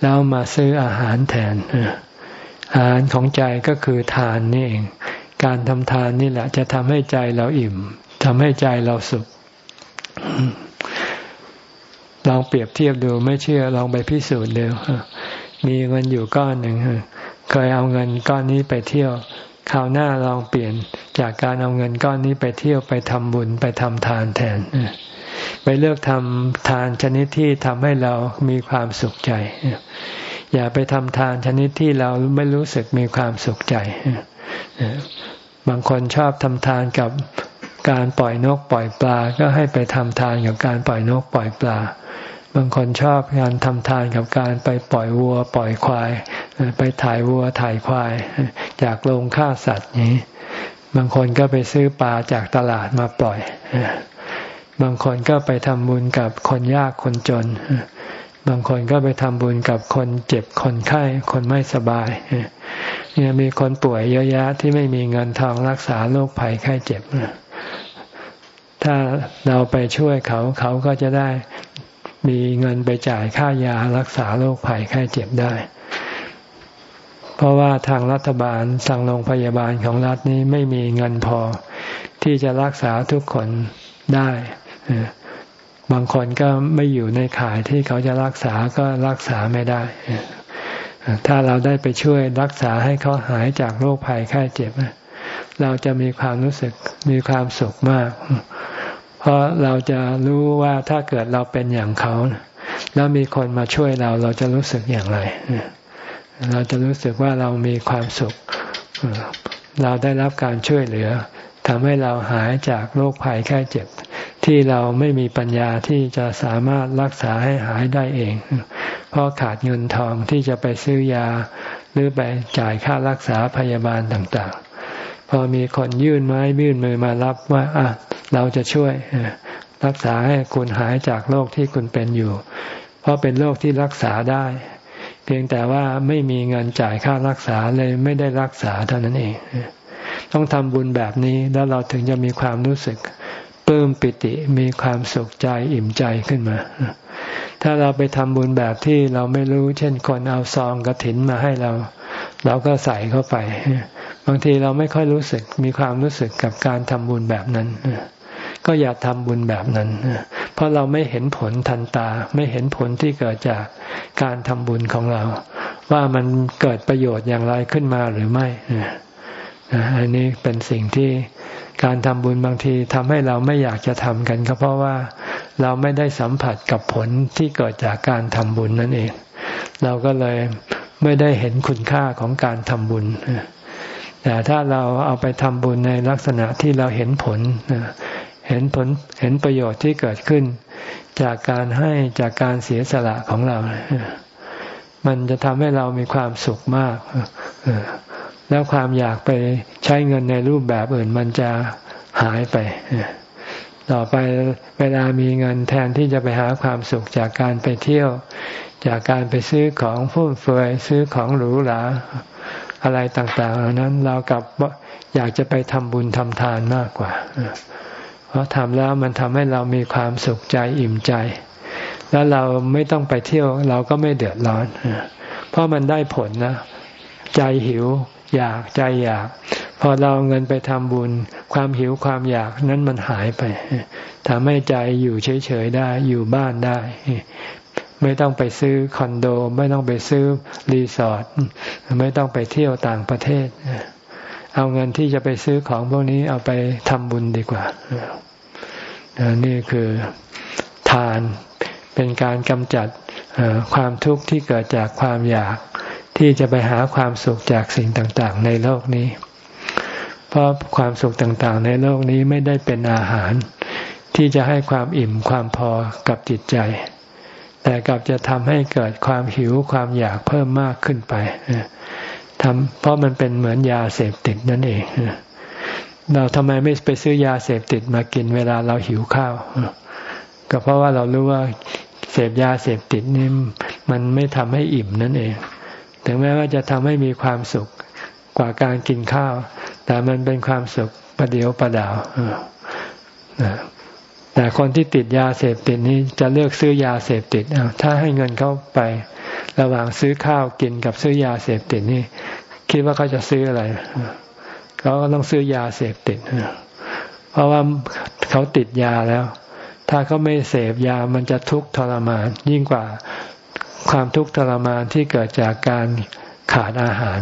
แล้วมาซื้ออาหารแทน อาหารของใจก็คือทานนี่เอง การทำทานนี่แหละ จะทำให้ใจเราอิ่มทำให้ใจเราสุข ลองเปรียบเทียบดูไม่เชื่อลองไปพิสูจน์ดูมีเงินอยู่ก้อนหนึ่งเคยเอาเงินก้อนนี้ไปเที่ยว คราวหน้าลองเปลี่ยนจากการเอาเงินก้อนนี้ไปเที่ยวไปทำบุญไปทำทานแทนไปเลือกทำทานชนิดที่ทำให้เรามีความสุขใจ อย่าไปทำทานชนิดที่เราไม่รู้สึกมีความสุขใจ บางคนชอบทำทานกับการปล่อยนกปล่อยปลา ก็ให้ไปทำทานกับการปล่อยนกปล่อยปลา บางคนชอบการทำทานกับการไปปล่อยวัว ปล่อยควาย ไปถ่ายวัวถ่ายควาย จากโรงฆ่าสัตว์นี้ บางคนก็ไปซื้อปลาจากตลาดมาปล่อย บางคนก็ไปทำบุญกับคนยากคนจน บางคนก็ไปทำบุญกับคนเจ็บคนไข้คนไม่สบายเนี่ยมีคนป่วยเยอะแยะที่ไม่มีเงินทองรักษาโรคภัยไข้เจ็บถ้าเราไปช่วยเขาเขาก็จะได้ มีเงินไปจ่ายค่ายารักษาโรคภัยไข้เจ็บได้ เพราะว่าทางรัฐบาลสั่งโรงพยาบาลของรัฐนี้ไม่มีเงินพอ ที่จะรักษาทุกคนได้บางคนก็ไม่อยู่ในข่ายที่เขาจะรักษาก็รักษาไม่ได้ ถ้าเราได้ไปช่วยรักษาให้เขาหายจากโรคภัยไข้เจ็บ เราจะมีความรู้สึกมีความสุขมาก เพราะเราจะรู้ว่าถ้าเกิดเราเป็นอย่างเขา แล้วมีคนมาช่วยเราเราจะรู้สึกอย่างไร เราจะรู้สึกว่าเรามีความสุข เราได้รับการช่วยเหลือทำให้เราหายจากโรคภัยแค่เจ็บ ที่เราไม่มีปัญญาที่จะสามารถรักษาให้หายได้เอง เพราะขาดเงินทองที่จะไปซื้อยา หรือไปจ่ายค่ารักษาพยาบาลต่างๆ พอมีคนยื่นไม้ยื่นมือมารับว่าอะ เราจะช่วยรักษาให้คุณหายจากโรคที่คุณเป็นอยู่ เพราะเป็นโรคที่รักษาได้ เพียงแต่ว่าไม่มีเงินจ่ายค่ารักษาเลยไม่ได้รักษาเท่านั้นเอง ต้องทำบุญแบบนี้แล้วเราถึงจะมีความรู้สึกปลื้มปิติมีความสุขใจอิ่มใจขึ้นมา ถ้าเราไปทำบุญแบบที่เราไม่รู้ เช่นคนเอาซองกระถินมาให้เรา เราก็ใส่เข้าไป บางทีเราไม่ค่อยรู้สึกมีความรู้สึกกับการทำบุญแบบนั้น ก็อย่าทำบุญแบบนั้น เพราะเราไม่เห็นผลทันตา ไม่เห็นผลที่เกิดจากการทำบุญของเรา ว่ามันเกิดประโยชน์อย่างไรขึ้นมาหรือไม่อันนี้เป็นสิ่งที่การทำบุญบางทีทำให้เราไม่อยากจะทำกันก็เพราะว่าเราไม่ได้สัมผัสกับผลที่เกิดจากการทำบุญนั่นเอง เราก็เลยไม่ได้เห็นคุณค่าของการทำบุญแต่ถ้าเราเอาไปทำบุญในลักษณะที่เราเห็นผล เห็นผลเห็นประโยชน์ที่เกิดขึ้น จากการให้จากการเสียสละของเรา มันจะทำให้เรามีความสุขมาก แล้วความอยากไปใช้เงินในรูปแบบอื่นมันจะหายไป ต่อไปเวลามีเงินแทนที่จะไปหาความสุขจากการไปเที่ยว จากการไปซื้อของฟุ่มเฟือยซื้อของหรูหราอะไรต่างๆเหล่านั้นเรากับอยากจะไปทำบุญทำทานมากกว่า เพราะทำแล้วมันทำให้เรามีความสุขใจอิ่มใจ แล้วเราไม่ต้องไปเที่ยว เราก็ไม่เดือดร้อน เพราะมันได้ผลนะ ใจหิว อยากใจอยาก พอเราเงินไปทำบุญ ความหิวความอยากนั้นมันหายไปทำให้ใจอยู่เฉยๆได้อยู่บ้านได้ ไม่ต้องไปซื้อคอนโด ไม่ต้องไปซื้อรีสอร์ทไม่ต้องไปเที่ยวต่างประเทศ เอาเงินที่จะไปซื้อของพวกนี้เอาไปทำบุญดีกว่านี่คือทานเป็นการกำจัดความทุกข์ที่เกิดจากความอยากที่จะไปหาความสุขจากสิ่งต่างๆ ในโลกนี้ เพราะความสุขต่างๆ ในโลกนี้ไม่ได้เป็นอาหาร ที่จะให้ความอิ่มความพอกับจิตใจ แต่กลับจะทำให้เกิดความหิวความอยากเพิ่มมากขึ้นไป ทำเพราะมันเป็นเหมือนยาเสพติดนั่นเองเราทำไมไม่ไปซื้อยาเสพติดมากินเวลาเราหิวข้าวก็เพราะว่าเรารู้ว่าเสพยาเสพติดนี่มันไม่ทำให้อิ่มนั่นเอง ถึงแม้ว่าจะทำให้มีความสุขกว่าการกินข้าว แต่มันเป็นความสุขประเดียวประดาวแต่คนที่ติดยาเสพติดนี้จะเลือกซื้อยาเสพติดถ้าให้เงินเขาไป ระหว่างซื้อข้าวกินกับซื้อยาเสพติดนี่ คิดว่าเขาจะซื้ออะไรเขาก็ต้องซื้อยาเสพติดเพราะว่าเขาติดยาแล้ว ถ้าเขาไม่เสพยามันจะทุกข์ทรมาน ยิ่งกว่าความทุกข์ทรมานที่เกิดจากการขาดอาหาร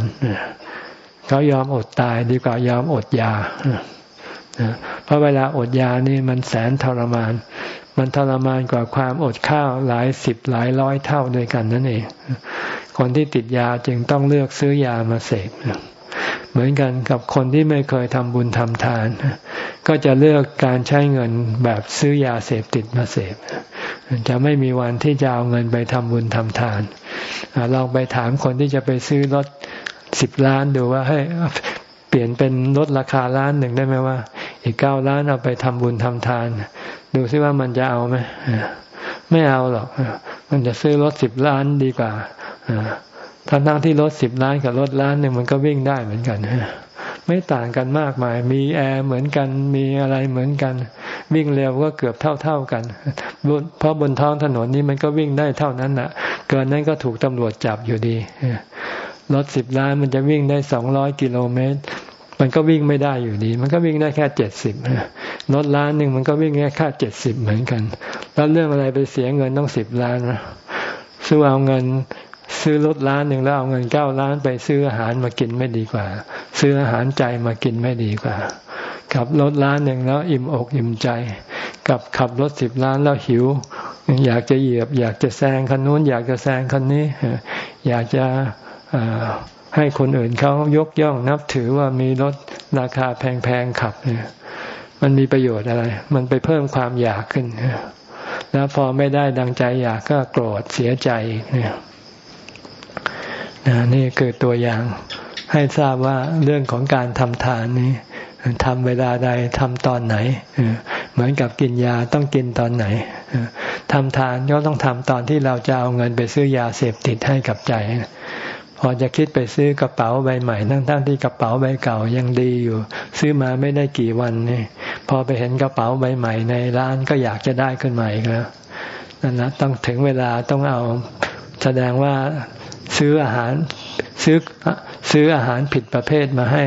เขายอมอดตายดีกว่ายอมอดยาเพราะเวลาอดยานี่มันแสนทรมาน มันทรมานกว่าความอดข้าวหลายสิบหลายร้อยเท่าด้วยกันนั่นเอง คนที่ติดยาจึงต้องเลือกซื้อยามาเสพเหมือนกันกับคนที่ไม่เคยทำบุญทำทาน ก็จะเลือกการใช้เงินแบบซื้อยาเสพติดมาเสพจะไม่มีวันที่จะเอาเงินไปทำบุญทำทานลองไปถามคนที่จะไปซื้อรถสิบล้านดูว่าให้ ลี่ยนเป็นลดราคาล้านหนึ่งได้ไหมว่า อีกเก้าล้านเอาไปทำบุญทำทาน ดูซิว่ามันจะเอาไหมไม่เอาหรอกมันจะซื้อรถสิบล้านดีกว่าทั้งทั้งที่รถสิบล้านกับรถล้านหนึ่งมันก็วิ่งได้เหมือนกันไม่ต่างกันมากมาย มีแอร์เหมือนกันมีอะไรเหมือนกัน วิ่งเร็วก็เกือบเท่าๆกัน เพราะบนท้องถนนนี้มันก็วิ่งได้เท่านั้นน่ะ เกินนั้นก็ถูกตำรวจจับอยู่ดีรถสิบล้านมันจะวิ่งได้สองร้อยกิโลเมตร มันก็วิ่งไม่ได้อยู่ดี มันก็วิ่งได้แค่เจ็ดสิบรถล้านหนึ่งมันก็วิ่งแค่ค่เจ็ดสิบเหมือนกัน แล้วเรื่องอะไรไปเสียเงินต้องสิบล้านนะซื้อเอาเงินซื้อรถล้านหนึ่งแล้วเอาเงินเก้าล้านไปซื้ออาหารมากินไม่ดีกว่า ซื้ออาหารใจมากินไม่ดีกว่าขับรถล้านหนึ่งแล้วอิ่มอกอิ่มใจ กับขับรถสิบล้านแล้วหิว อยากจะเหยียบ อยากจะแซงคันนู้น อยากจะแซงคันนี้ อยากจะ ให้คนอื่นเขายกย่องนับถือว่ามีรถราคาแพงๆขับเนี่ยมันมีประโยชน์อะไร มันไปเพิ่มความอยากขึ้น แล้วพอไม่ได้ดังใจอยากก็โกรธเสียใจเนี่ยนี่คือตัวอย่างให้ทราบว่าเรื่องของการทำทานนี้ทำเวลาใดทำตอนไหน เหมือนกับกินยาต้องกินตอนไหนทำทานก็ต้องทำตอนที่เราจะเอาเงินไปซื้อยาเสพติดให้กับใจ พอจะคิดไปซื้อกระเป๋าใบใหม่ทั้งๆทที่กระเป๋าใบเก่ายังดีอยู่ ซื้อมาไม่ได้กี่วันนี่พอไปเห็นกระเป๋าใบใหม่ในร้านก็อยากจะได้ขึ้นมาอีกแล้วนั่นนะต้องถึงเวลาต้องเอาแสดงว่าซื้ออาหารซื้อซื้ออาหารผิดประเภทมาให้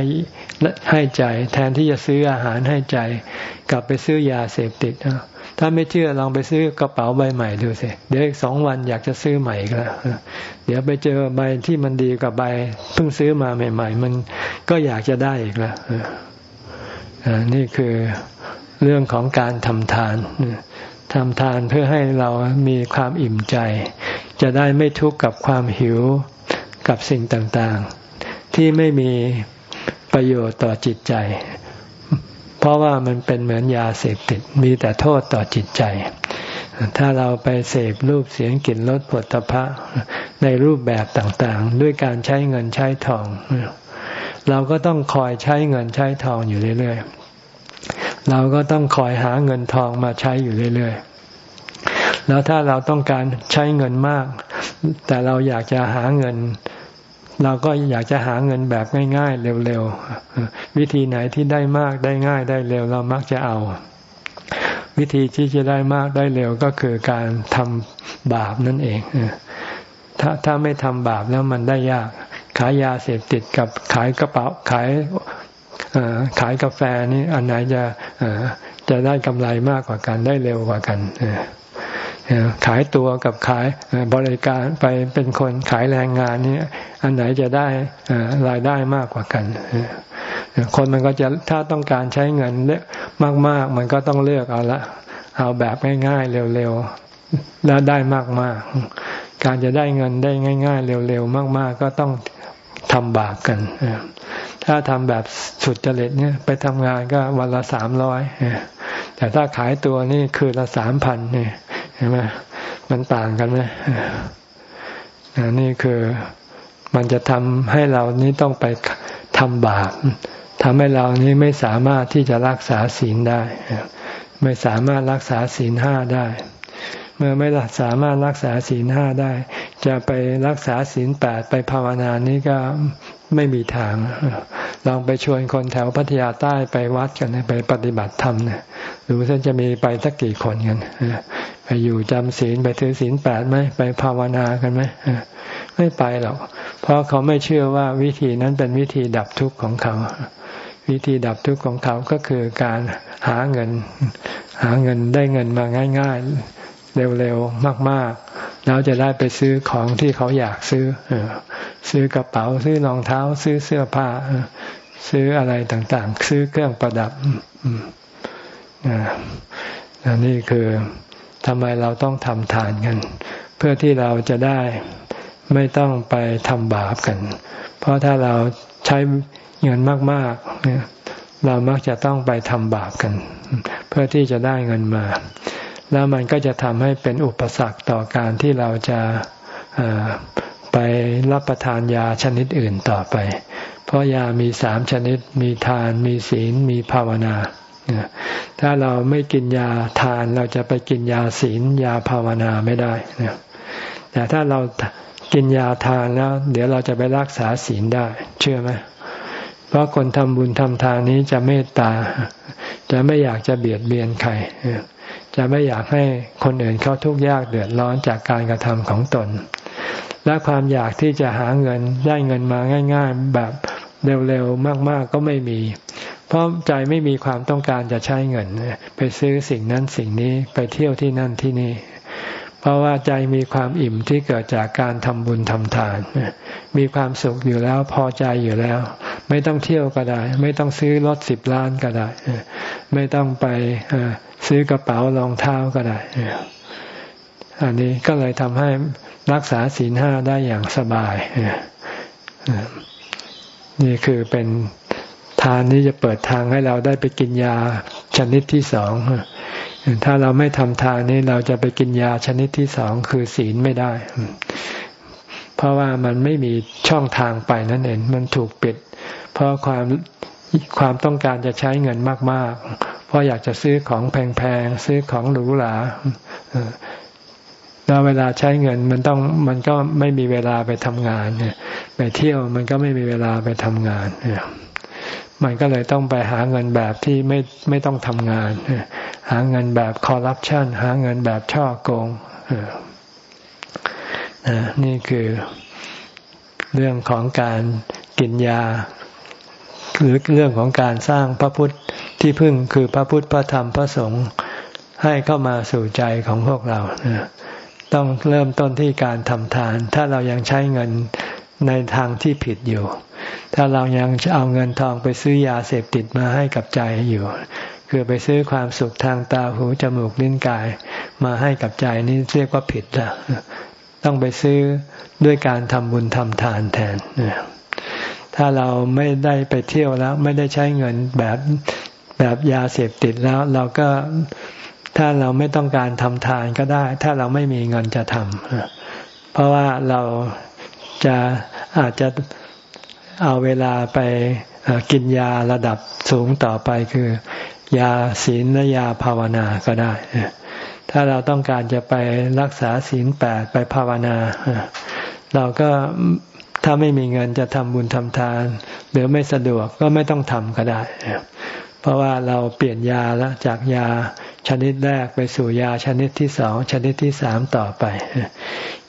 ให้ใจ แทนที่จะซื้ออาหารให้ใจ กลับไปซื้อยาเสพติดถ้าไม่เชื่อลองไปซื้อกระเป๋าใบใหม่ดูสิเดี๋ยวอีกสองวันอยากจะซื้อใหม่ก็เดี๋ยวไปเจอใบที่มันดีกว่าใบเพิ่งซื้อมาใหม่ ๆ มันก็อยากจะได้อีกแล้วนี่คือเรื่องของการทำทานทำทานเพื่อให้เรามีความอิ่มใจ จะได้ไม่ทุกข์กับความหิวกับสิ่งต่างๆ ที่ไม่มี ประโยชน์ต่อจิตใจ เพราะว่ามันเป็นเหมือนยาเสพติดมีแต่โทษต่อจิตใจ ถ้าเราไปเสพรูปเสียงกลิ่นรสผลตภะในรูปแบบต่างๆ ด้วยการใช้เงินใช้ทอง เราก็ต้องคอยใช้เงินใช้ทองอยู่เรื่อยๆ เราก็ต้องคอยหาเงินทองมาใช้อยู่เรื่อยๆ แล้วถ้าเราต้องการใช้เงินมาก แต่เราอยากจะหาเงิน เราก็อยากจะหาเงินแบบง่าย ๆ เร็วๆ วิธีไหนที่ได้มากได้ง่ายได้เร็วเรามักจะเอา วิธีที่จะได้มากได้เร็วก็คือการทำบาปนั่นเองถ้าถ้าไม่ทำบาปแล้วมันได้ยาก ขายยาเสพติดกับขายกระเป๋าขายขายกาแฟนี่อันไหนจะจะได้กำไรมากกว่ากันได้เร็วกว่ากัน ขายตัวกับขายบริการไปเป็นคนขายแรงงานนี่อันไหนจะได้รายได้มากกว่ากัน คนมันก็จะถ้าต้องการใช้เงินเมาก ๆ มันก็ต้องเลือกเอาละ เอาแบบง่าย ๆ เร็ว ๆ แล้วได้มาก ๆ การจะได้เงินได้ง่าย ๆ เร็ว ๆ มาก ๆ ก็ต้องทำบาปกัน ถ้าทำแบบสุดจริตเนี่ยไปทำงานก็วันละสามร้อยแต่ถ้าขายตัวนี่คือละสามพันเนี่ย เห็นไหมมันต่างกันไหมนี่คือมันจะทำให้เรานี่ต้องไปทำบาปทำให้เรานี้ไม่สามารถที่จะรักษาศีลได้ ไม่สามารถรักษาศีลห้าได้ เมื่อไม่สามารถรักษาศีลห้าได้ จะไปรักษาศีลแปดไปภาวนานี้ก็ ไม่มีทาง ลองไปชวนคนแถวพัทยาใต้ไปวัดกันไปปฏิบัติธรรมนี่ยดูท่านจะมีไปสักกี่คนกันไปอยู่จำศีลไปถือศีลแปดไหมไปภาวนากันไหมไม่ไปหรอก เพราะเขาไม่เชื่อว่าวิธีนั้นเป็นวิธีดับทุกข์ของเขา วิธีดับทุกข์ของเขาก็คือการหาเงิน หาเงินได้เงินมาง่าย ๆ เร็วๆมากๆ แล้วจะได้ไปซื้อของที่เขาอยากซื้อซื้อกระเป๋าซื้อรองเท้า ซื้อเสื้อผ้า ซื้ออะไรต่างๆ ซื้อเครื่องประดับนี่คือทำไมเราต้องทำทานกัน เพื่อที่เราจะได้ไม่ต้องไปทำบาปกัน เพราะถ้าเราใช้เงินมากๆเนี่ยเรามักจะต้องไปทำบาปกัน เพื่อที่จะได้เงินมา แล้วมันก็จะทำให้เป็นอุปสรรคต่อการที่เราจะไปรับประทานยาชนิดอื่นต่อไป เพราะยามีสามชนิด มีทาน มีศีล มีภาวนา ถ้าเราไม่กินยาทานเราจะไปกินยาศีล ยาภาวนาไม่ได้ แต่ถ้าเรากินยาทานแล้ว เดี๋ยวเราจะไปรักษาศีลได้ เชื่อไหมเพราะคนทำบุญทำทานนี้จะเมตตา จะไม่อยากจะเบียดเบียนใคร จะไม่อยากให้คนอื่นเขาทุกข์ยากเดือดร้อนจากการกระทำของตน และความอยากที่จะหาเงินได้เงินมาง่าย ๆ แบบเร็วๆมาก ๆ ก็ไม่มี เพราะใจไม่มีความต้องการจะใช้เงิน ไปซื้อสิ่งนั้นสิ่งนี้ไปเที่ยวที่นั่นที่นี่ เพราะว่าใจมีความอิ่มที่เกิดจากการทำบุญทำทาน มีความสุขอยู่แล้วพอใจอยู่แล้ว ไม่ต้องเที่ยวก็ได้ ไม่ต้องซื้อรถสิบล้านก็ได้ ไม่ต้องไป ซื้อกระเป๋ารองเท้าก็ได้ อันนี้ก็เลยทำให้รักษาศีลห้าได้อย่างสบาย นี่คือเป็นทานนี้จะเปิดทางให้เราได้ไปกินยาชนิดที่สองถ้าเราไม่ทำทานนี่เราจะไปกินยาชนิดที่สองคือศีลไม่ได้ เพราะว่ามันไม่มีช่องทางไปนั่นเองมันถูกปิด เพราะความความต้องการจะใช้เงินมากๆ เพราะอยากจะซื้อของแพงๆ ซื้อของหรูหราแล้วเวลาใช้เงินมันต้องมันก็ไม่มีเวลาไปทำงานเนี่ยไปเที่ยวมันก็ไม่มีเวลาไปทำงานเนี่ยมันก็เลยต้องไปหาเงินแบบที่ไม่ไม่ต้องทำงาน หาเงินแบบคอร์รัปชันหาเงินแบบช่อโกงนี่คือเรื่องของการกินยา หรือเรื่องของการสร้างพระพุทธ ที่พึ่งคือพระพุทธพระธรรมพระสงฆ์ให้เข้ามาสู่ใจของพวกเรา ต้องเริ่มต้นที่การทำทาน ถ้าเรายังใช้เงินในทางที่ผิดอยู่ ถ้าเรายังเอาเงินทองไปซื้อยาเสพติดมาให้กับใจอยู่ คือไปซื้อความสุขทางตาหูจมูกลิ้นกาย มาให้กับใจนี่เรียกว่าผิดละต้องไปซื้อด้วยการทำบุญทำทานแทน ถ้าเราไม่ได้ไปเที่ยวแล้ว ไม่ได้ใช้เงินแบบ แบบยาเสพติดแล้วเราก็ถ้าเราไม่ต้องการทำทานก็ได้ ถ้าเราไม่มีเงินจะทำเพราะว่าเราจะอาจจะเอาเวลาไปกินยาระดับสูงต่อไปคือยาศีลและยาภาวนาก็ได้ ถ้าเราต้องการจะไปรักษาศีลแปดไปภาวนา เราก็ถ้าไม่มีเงินจะทำบุญทำทาน หรือไม่สะดวกก็ไม่ต้องทำก็ได้ เพราะว่าเราเปลี่ยนยาแล้วจากยาชนิดแรกไปสู่ยาชนิดที่สองชนิดที่สามต่อไป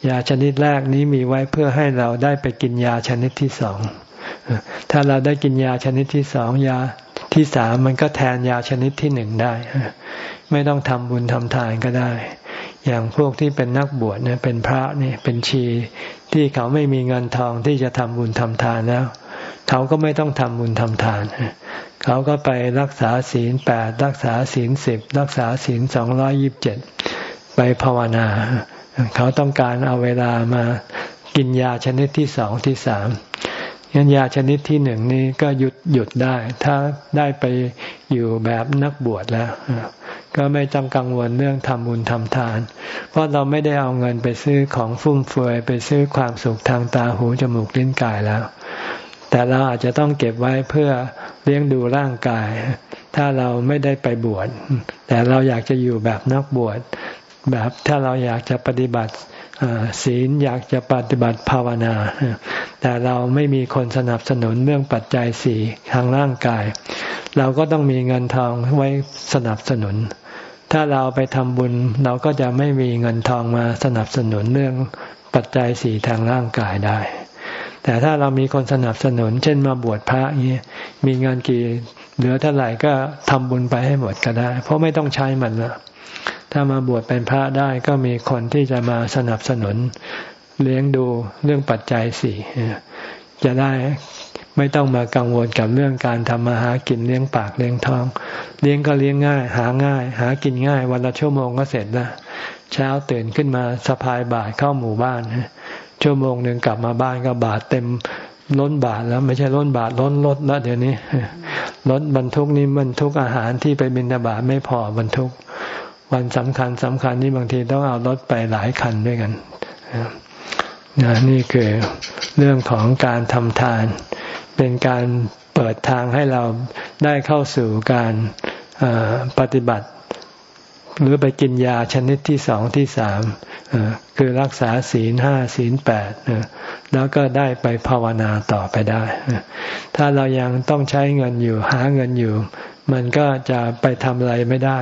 ยาชนิดแรกนี้มีไว้เพื่อให้เราได้ไปกินยาชนิดที่สองถ้าเราได้กินยาชนิดที่สองยาที่สามมันก็แทนยาชนิดที่หนึ่งได้ ไม่ต้องทำบุญทำทานก็ได้ อย่างพวกที่เป็นนักบวชเนี่ยเป็นพระนี่เป็นชีที่เขาไม่มีเงินทองที่จะทำบุญทำทานแล้ว เขาก็ไม่ต้องทำบุญทำทาน เขาก็ไปรักษาศีลแปดรักษาศีลสิบรักษาศีลสองร้อยิบเจ็ดไปภาวนา เขาต้องการเอาเวลามากินยาชนิดที่สองที่สามยันยาชนิดที่หนึ่งนี้ก็หยุดหยุดได้ ถ้าได้ไปอยู่แบบนักบวชแล้ว ก็ไม่จำกังวลเรื่องทำบุญทำทาน เพราะเราไม่ได้เอาเงินไปซื้อของฟุ่มเฟือยไปซื้อความสุขทางตาหูจมูกลิ้นกายแล้ว แต่เราอาจจะต้องเก็บไว้เพื่อเลี้ยงดูร่างกาย ถ้าเราไม่ได้ไปบวชแต่เราอยากจะอยู่แบบนักบวชแบบถ้าเราอยากจะปฏิบัติศีลอยากจะปฏิบัติภาวนา แต่เราไม่มีคนสนับสนุนเรื่องปัจจัยสี่ทางร่างกาย เราก็ต้องมีเงินทองไว้สนับสนุน ถ้าเราไปทำบุญเราก็จะไม่มีเงินทองมาสนับสนุนเรื่องปัจจัยสี่ทางร่างกายได้ แต่ถ้าเรามีคนสนับสนุน เช่นมาบวชพระเงี้ยมีเงินกี่เหลือเท่าไหร่ก็ทำบุญไปให้หมดก็ได้ เพราะไม่ต้องใช้มันละถ้ามาบวชเป็นพระได้ก็มีคนที่จะมาสนับสนุน เลี้ยงดูเรื่องปัจจัยสี่จะได้ไม่ต้องมากังวลกับเรื่องการทำมาหากินเลี้ยงปากเลี้ยงท้อง เลี้ยงก็เลี้ยงง่าย หาง่าย หากินง่าย วันละชั่วโมงก็เสร็จละเช้าตื่นขึ้นมาสะพายบาทเข้าหมู่บ้าน ชั่วโมงหนึ่งกลับมาบ้านก็บาทเต็มล้นบาทแล้วไม่ใช่ล้นบาทล้นรถแล้วเดี๋ยวนี้รถบรรทุกนี้บรรทุกอาหารที่ไปบินบาทไม่พอบรรทุก วันสำคัญสำคัญนี่บางทีต้องเอารถไปหลายคันด้วยกันนะนี่คือเรื่องของการทำทาน เป็นการเปิดทางให้เราได้เข้าสู่การปฏิบัติ หรือไปกินยาชนิดที่สองที่สามคือรักษาศีลห้าศีลแปดแล้วก็ได้ไปภาวนาต่อไปได้ ถ้าเรายังต้องใช้เงินอยู่หาเงินอยู่ มันก็จะไปทำอะไรไม่ได้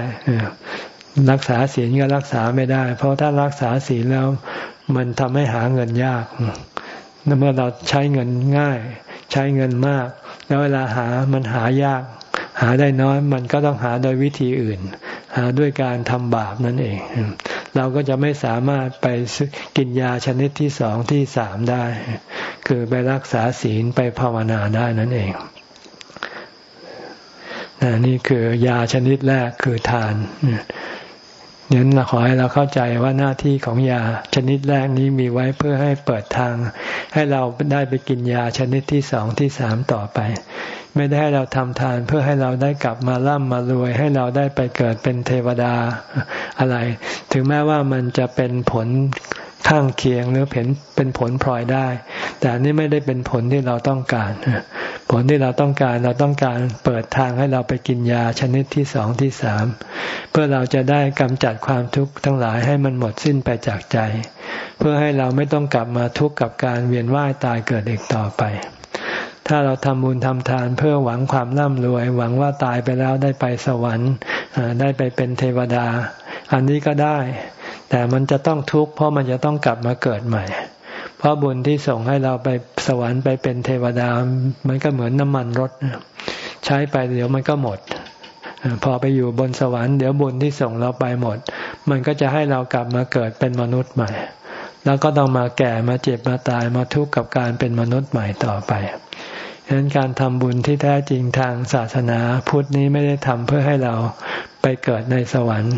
รักษาศีลก็รักษาไม่ได้ เพราะถ้ารักษาศีลแล้วมันทำให้หาเงินยากเมื่อเราใช้เงินง่าย ใช้เงินมาก แล้วเวลาหามันหายากหาได้น้อยมันก็ต้องหาโดยวิธีอื่น ด้วยการทำบาปนั่นเอง เราก็จะไม่สามารถไปกินยาชนิดที่สองที่สามได้ คือไปรักษาศีลไปภาวนาได้นั่นเองนี่คือยาชนิดแรกคือทาน นั้นเราขอให้เราเข้าใจว่าหน้าที่ของยาชนิดแรกนี้มีไว้เพื่อให้เปิดทาง ให้เราได้ไปกินยาชนิดที่สองที่สามต่อไป ไม่ได้ให้เราทำทานเพื่อให้เราได้กลับมาร่ำมารวย ให้เราได้ไปเกิดเป็นเทวดาอะไร ถึงแม้ว่ามันจะเป็นผล ข้างเคียงหรือเป็นเป็นผลพลอยได้ แต่นี่ไม่ได้เป็นผลที่เราต้องการ ผลที่เราต้องการเราต้องการเปิดทางให้เราไปกินยาชนิดที่สองที่สามเพื่อเราจะได้กำจัดความทุกข์ทั้งหลายให้มันหมดสิ้นไปจากใจ เพื่อให้เราไม่ต้องกลับมาทุกข์กับการเวียนว่ายตายเกิดอีกต่อไป ถ้าเราทำบุญทำทานเพื่อหวังความร่ำรวย หวังว่าตายไปแล้วได้ไปสวรรค์ได้ไปเป็นเทวดา อันนี้ก็ได้ แต่มันจะต้องทุกข์เพราะมันจะต้องกลับมาเกิดใหม่ เพราะบุญที่ส่งให้เราไปสวรรค์ไปเป็นเทวดา มันก็เหมือนน้ำมันรถ ใช้ไปเดี๋ยวมันก็หมด พอไปอยู่บนสวรรค์เดี๋ยวบุญที่ส่งเราไปหมด มันก็จะให้เรากลับมาเกิดเป็นมนุษย์ใหม่ แล้วก็ต้องมาแก่มาเจ็บมาตายมาทุกข์กับการเป็นมนุษย์ใหม่ต่อไปฉะนั้นการทำบุญที่แท้จริงทางศาสนาพุทธนี้ไม่ได้ทำเพื่อให้เราไปเกิดในสวรรค์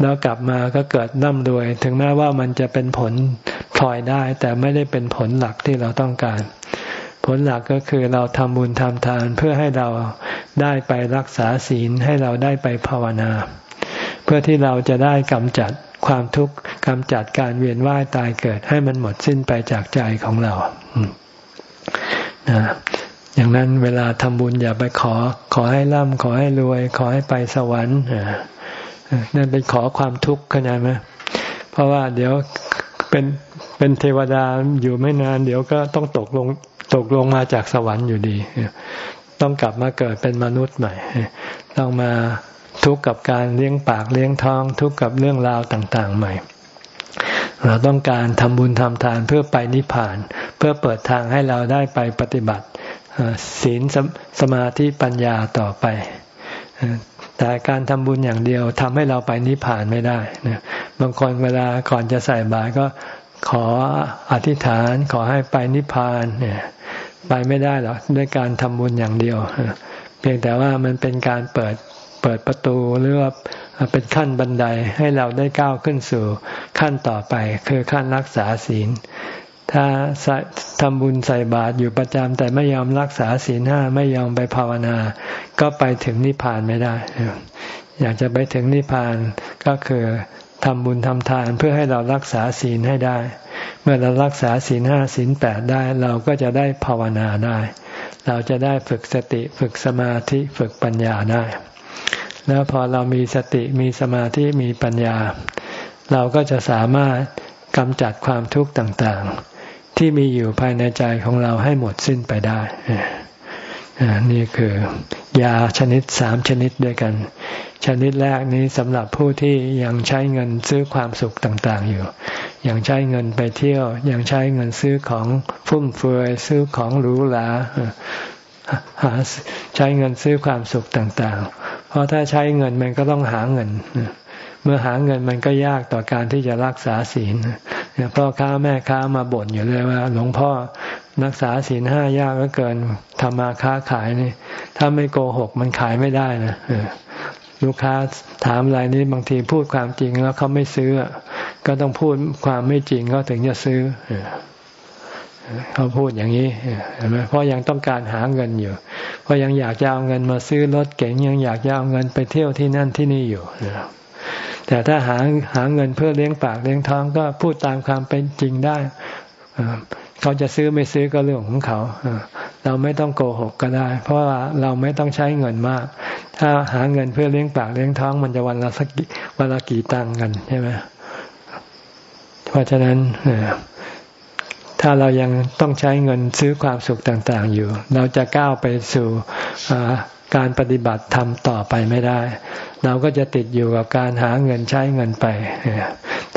แล้วกลับมาก็เกิดน่ำรวย ถึงแม้ว่ามันจะเป็นผลพลอยได้ แต่ไม่ได้เป็นผลหลักที่เราต้องการ ผลหลักก็คือเราทำบุญทำทานเพื่อให้เราได้ไปรักษาศีลให้เราได้ไปภาวนา เพื่อที่เราจะได้กำจัดความทุกข์กำจัดการเวียนว่ายตายเกิดให้มันหมดสิ้นไปจากใจของเรานะอย่างนั้นเวลาทำบุญอย่าไปขอ ขอให้ร่ำขอให้รวย ขอให้ไปสวรรค์ นั่นเป็นขอความทุกข์เข้าใจไหมเพราะว่าเดี๋ยวเป็นเป็นเทวดาอยู่ไม่นาน เดี๋ยวก็ต้องตกลงตกลงมาจากสวรรค์อยู่ดี ต้องกลับมาเกิดเป็นมนุษย์ใหม่ ต้องมาทุกข์กับการเลี้ยงปากเลี้ยงท้อง ทุกข์กับเรื่องราวต่าง ๆ ใหม่ เราต้องการทำบุญทำทานเพื่อไปนิพพาน เพื่อเปิดทางให้เราได้ไปปฏิบัติศีลสสมาธิปัญญาต่อไป แต่การทำบุญอย่างเดียวทำให้เราไปนิพพานไม่ได้นะบางคนเวลาก่อนจะใส่บาตรก็ขออธิษฐานขอให้ไปนิพพานเนี่ยไปไม่ได้หรอกด้วยการทำบุญอย่างเดียว เพียงแต่ว่ามันเป็นการเปิดเปิดประตูหรือว่าเป็นขั้นบันไดให้เราได้ก้าวขึ้นสู่ขั้นต่อไป คือขั้นรักษาศีล ถ้าทำบุญใส่บาตรอยู่ประจำแต่ไม่ยอมรักษาศีลห้าไม่ยอมไปภาวนา ก็ไปถึงนิพพานไม่ได้ อยากจะไปถึงนิพพานก็คือทำบุญทำทานเพื่อให้เรารักษาศีลให้ได้ เมื่อเรารักษาศีลห้าศีลแปดได้ เราก็จะได้ภาวนาได้ เราจะได้ฝึกสติฝึกสมาธิฝึกปัญญาได้ แล้วพอเรามีสติมีสมาธิมีปัญญา เราก็จะสามารถกำจัดความทุกข์ต่างๆ ที่มีอยู่ภายในใจของเราให้หมดสิ้นไปได้นี่คือยาชนิดสามชนิดด้วยกัน ชนิดแรกนี้สำหรับผู้ที่ยังใช้เงินซื้อความสุขต่างๆอยู่ ยังใช้เงินไปเที่ยว ยังใช้เงินซื้อของฟุ่มเฟือยซื้อของหรูหราหาใช้เงินซื้อความสุขต่างๆ เพราะถ้าใช้เงินมันก็ต้องหาเงิน เมื่อหาเงินมันก็ยากต่อการที่จะรักษาศีลพ่อค้าแม่ค้ามาบ่นอยู่เลยว่า หลวงพ่อรักษาศีลห้ายากเหลือเกินทำมาค้าขายนี่ ถ้าไม่โกหกมันขายไม่ได้นะลูกค้าถามอะไรนี้บางทีพูดความจริงแล้วเขาไม่ซื้อ ก็ต้องพูดความไม่จริงเขาถึงจะซื้อเขาพูดอย่างนี้เห็นไหมเพราะยังต้องการหาเงินอยู่ เพราะยังอยากจะเอาเงินมาซื้อรถเก๋งยังอยากจะเอาเงินไปเที่ยวที่นั่นที่นี่อยู่ แต่ถ้าหาหาเงินเพื่อเลี้ยงปากเลี้ยงท้องก็พูดตามความเป็นจริงได้เขาจะซื้อไม่ซื้อก็เรื่องของเขาเราไม่ต้องโกหกก็ได้ เพราะว่าเราไม่ต้องใช้เงินมาก ถ้าหาเงินเพื่อเลี้ยงปากเลี้ยงท้อง มันจะวันละสักวันละกี่ตังกันใช่ไหมเพราะฉะนั้นถ้าเรายังต้องใช้เงินซื้อความสุขต่าง ๆ อยู่ เราจะก้าวไปสู่ การปฏิบัติธรรมต่อไปไม่ได้ เราก็จะติดอยู่กับการหาเงินใช้เงินไป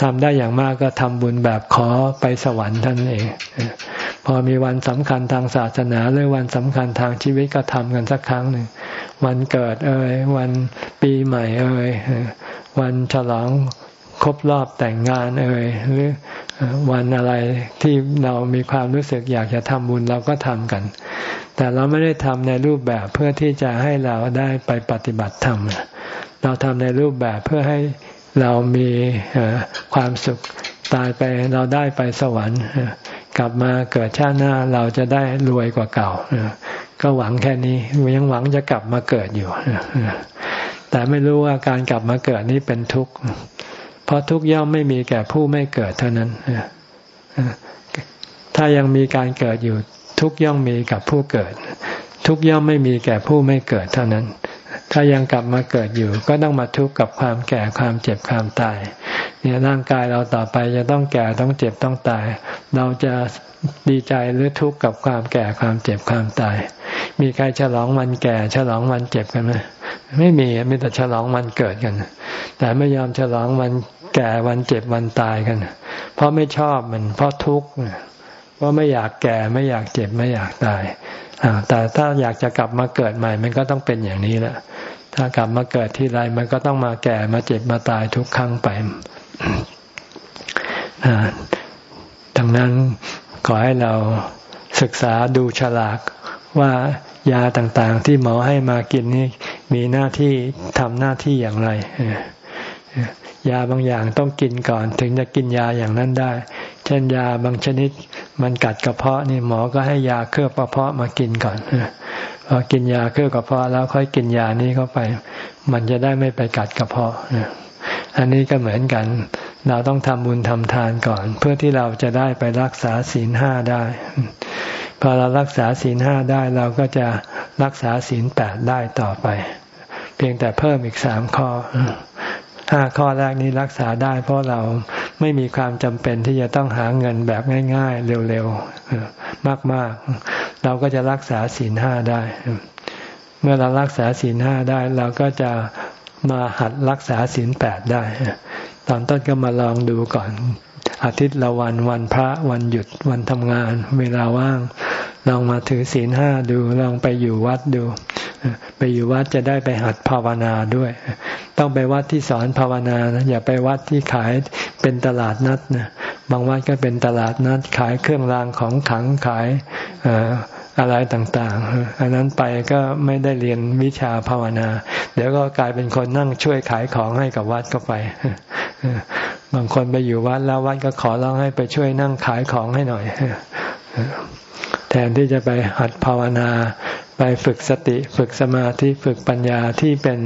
ทำได้อย่างมากก็ทำบุญแบบขอไปสวรรค์ท่านเองพอมีวันสำคัญทางศาสนาหรือวันสำคัญทางชีวิตก็ทำกันสักครั้งหนึ่งวันเกิดเอ่ยวันปีใหม่เอ่ยวันฉลอง ครบรอบแต่งงานเอ่ยหรือวันอะไรที่เรามีความรู้สึกอยากจะทำบุญเราก็ทำกัน แต่เราไม่ได้ทำในรูปแบบเพื่อที่จะให้เราได้ไปปฏิบัติธรรม เราทำในรูปแบบเพื่อให้เรามีความสุขตายไปเราได้ไปสวรรค์ กลับมาเกิดชาติหน้าเราจะได้รวยกว่าเก่า ก็หวังแค่นี้ยังหวังจะกลับมาเกิดอยู่ แต่ไม่รู้ว่าการกลับมาเกิดนี้เป็นทุกข์ เพราะทุกย่อมไม่มีแก่ผู้ไม่เกิดเท่านั้นถ้ายังมีการเกิดอยู่ ทุกย่อมมีกับผู้เกิด ทุกย่อมไม่มีแก่ผู้ไม่เกิดเท่านั้น ถ้ายังกลับมาเกิดอยู่ ก็ต้องมาทุกข์กับความแก่ความเจ็บความตาย เนี่ยร่างกายเราต่อไปจะต้องแก่ต้องเจ็บต้องตาย เราจะดีใจหรือทุกข์กับความแก่ความเจ็บความตาย มีใครฉลองวันแก่ ฉลองวันเจ็บกันไหมไม่มีมีแต่ฉลองวันเกิดกัน แต่ไม่ยอมฉลองวัน แก่วันเจ็บวันตายกัน เพราะไม่ชอบมัน เพราะทุกข์เพราะไม่อยากแก่ไม่อยากเจ็บไม่อยากตายแต่ถ้าอยากจะกลับมาเกิดใหม่ มันก็ต้องเป็นอย่างนี้แหละถ้ากลับมาเกิดที่ไรมันก็ต้องมาแก่มาเจ็บมาตายทุกครั้งไปดังนั้นขอให้เราศึกษาดูฉลากว่ายาต่างๆ ที่หมอให้มากินนี่มีหน้าที่ทำหน้าที่อย่างไร ยาบางอย่างต้องกินก่อน ถึงจะกินยาอย่างนั้นได้ เช่นยาบางชนิด มันกัดกระเพาะนี่หมอก็ให้ยาเคลือบกระเพาะมากินก่อนพอกินยาเคลือบกระเพาะแล้วค่อยกินยานี้เข้าไป มันจะได้ไม่ไปกัดกระเพาะอันนี้ก็เหมือนกัน เราต้องทำบุญทำทานก่อน เพื่อที่เราจะได้ไปรักษาศีลห้าได้พอเรารักษาศีลห้าได้เราก็จะรักษาศีลแปดได้ต่อไป เพียงแต่เพิ่มอีกสามข้อ ห้าข้อแรกนี้รักษาได้ เพราะเราไม่มีความจำเป็นที่จะต้องหาเงินแบบง่าย ๆ เร็วๆมากๆ เราก็จะรักษาศีลห้าได้ เมื่อเรารักษาศีลห้าได้ เราก็จะมาหัดรักษาศีลแปดได้ ตอนต้นก็มาลองดูก่อนอาทิตย์ละวันวันพระวันหยุดวันทำงาน เวลาว่าง ลองมาถือศีลห้าดู ลองไปอยู่วัดดู ไปอยู่วัดจะได้ไปหัดภาวนาด้วย ต้องไปวัดที่สอนภาวนานะอย่าไปวัดที่ขายเป็นตลาดนัดนะบางวัดก็เป็นตลาดนัด ขายเครื่องรางของขังขายอะไรต่างๆ อันนั้นไปก็ไม่ได้เรียนวิชาภาวนา เดี๋ยวก็กลายเป็นคนนั่งช่วยขายของให้กับวัดก็ไป บางคนไปอยู่วัดแล้ววัดก็ขอร้องให้ไปช่วยนั่งขายของให้หน่อย แทนที่จะไปหัดภาวนา ไปฝึกสติฝึกสมาธิฝึกปัญญาที่เป็น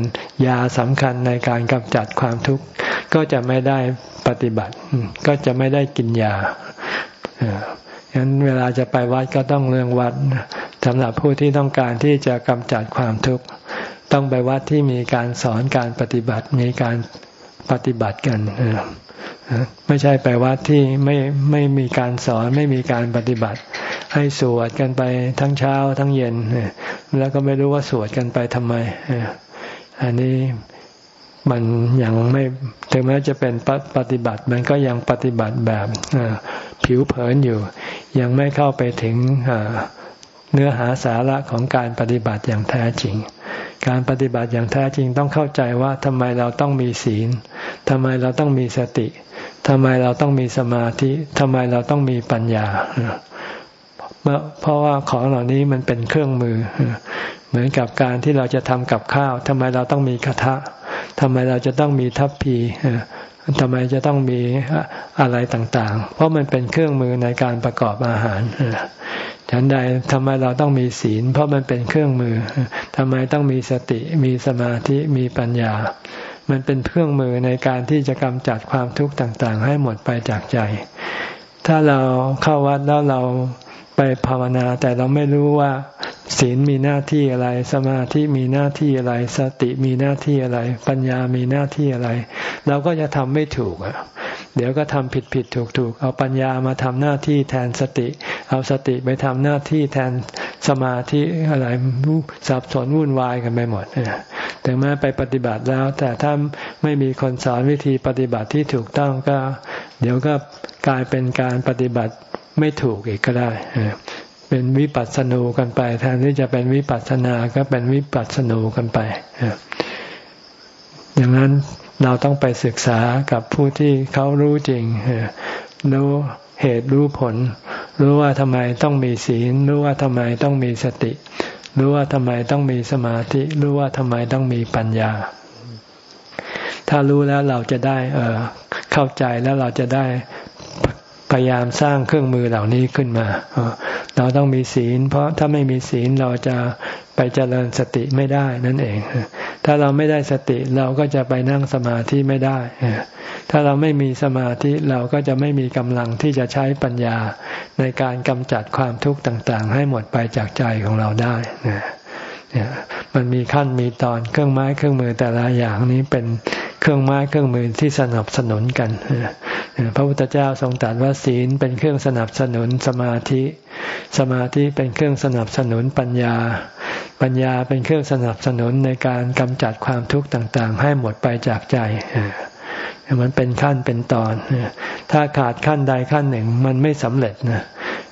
ยาสำคัญในการกำจัดความทุกข์ ก็จะไม่ได้ปฏิบัติ ก็จะไม่ได้กินยาฉะนั้นเวลาจะไปวัดก็ต้องเรื่องวัดสำหรับผู้ที่ต้องการที่จะกำจัดความทุกข์ ต้องไปวัดที่มีการสอนการปฏิบัติมีการปฏิบัติกัน ไม่ใช่ไปวัดที่ไม่ไม่มีการสอนไม่มีการปฏิบัติ ให้สวดกันไปทั้งเช้าทั้งเย็น แล้วก็ไม่รู้ว่าสวดกันไปทำไม อันนี้มันยังไม่ถึงแม้จะเป็นปฏิบัติ มันก็ยังปฏิบัติแบบผิวเผินอยู่ ยังไม่เข้าไปถึงเนื้อหาสาระของการปฏิบัติอย่างแท้จริง การปฏิบัติอย่างแท้จริงต้องเข้าใจว่าทำไมเราต้องมีศีลทำไมเราต้องมีสติ ทำไมเราต้องมีสมาธิทำไมเราต้องมีปัญญา เพราะว่าของเหล่านี้มันเป็นเครื่องมือ เหมือนกับการที่เราจะทำกับข้าวทำไมเราต้องมีกระทะทำไมเราจะต้องมีทัพพีทำไมจะต้องมีอะไรต่างๆ เพราะมันเป็นเครื่องมือในการประกอบอาหารฉันใดทำไมเราต้องมีศีล เพราะมันเป็นเครื่องมือทำไมต้องมีสติ มีสมาธิ มีปัญญา มันเป็นเครื่องมือในการที่จะกำจัดความทุกข์ต่างๆ ให้หมดไปจากใจ ถ้าเราเข้าวัดแล้วเราไปภาวนา แต่เราไม่รู้ว่าศีลมีหน้าที่อะไร สมาธิมีหน้าที่อะไร สติมีหน้าที่อะไร ปัญญามีหน้าที่อะไร เราก็จะทำไม่ถูกอะเดี๋ยวก็ทำผิดผิดถูกถูกเอาปัญญามาทำหน้าที่แทนสติ เอาสติไปทำหน้าที่แทนสมาธิอะไรสับสนวุ่นวายกันไปหมด ถึงแม้ไปปฏิบัติแล้ว แต่ถ้าไม่มีคนสอนวิธีปฏิบัติที่ถูกต้องก็ เดี๋ยวก็กลายเป็นการปฏิบัติไม่ถูกอีกก็ได้เป็นวิปัสสนูกันไปแทนที่จะเป็นวิปัสสนาก็เป็นวิปัสสนูกันไปอย่างนั้นเราต้องไปศึกษากับผู้ที่เขารู้จริงรู้เหตุรู้ผล รู้ว่าทำไมต้องมีศีล รู้ว่าทำไมต้องมีสติ รู้ว่าทำไมต้องมีสมาธิ รู้ว่าทำไมต้องมีปัญญา ถ้ารู้แล้วเราจะได้ เออเข้าใจแล้วเราจะได้ พยายามสร้างเครื่องมือเหล่านี้ขึ้นมา เราต้องมีศีล เพราะถ้าไม่มีศีลเราจะไปเจริญสติไม่ได้นั่นเอง ถ้าเราไม่ได้สติเราก็จะไปนั่งสมาธิไม่ได้ ถ้าเราไม่มีสมาธิเราก็จะไม่มีกำลังที่จะใช้ปัญญาในการกำจัดความทุกข์ต่างๆ ให้หมดไปจากใจของเราได้ เนี่ยมันมีขั้นมีตอนเครื่องไม้เครื่องมือแต่ละอย่างนี้เป็นเครื่องไม้เครื่องมือที่สนับสนุนกันพระพุทธเจ้าทรงตรัสว่าศีลเป็นเครื่องสนับสนุนสมาธิ สมาธิเป็นเครื่องสนับสนุนปัญญา ปัญญาเป็นเครื่องสนับสนุนในการกำจัดความทุกข์ต่างๆ ให้หมดไปจากใจ มันเป็นขั้นเป็นตอน ถ้าขาดขั้นใดขั้นหนึ่งมันไม่สำเร็จนะ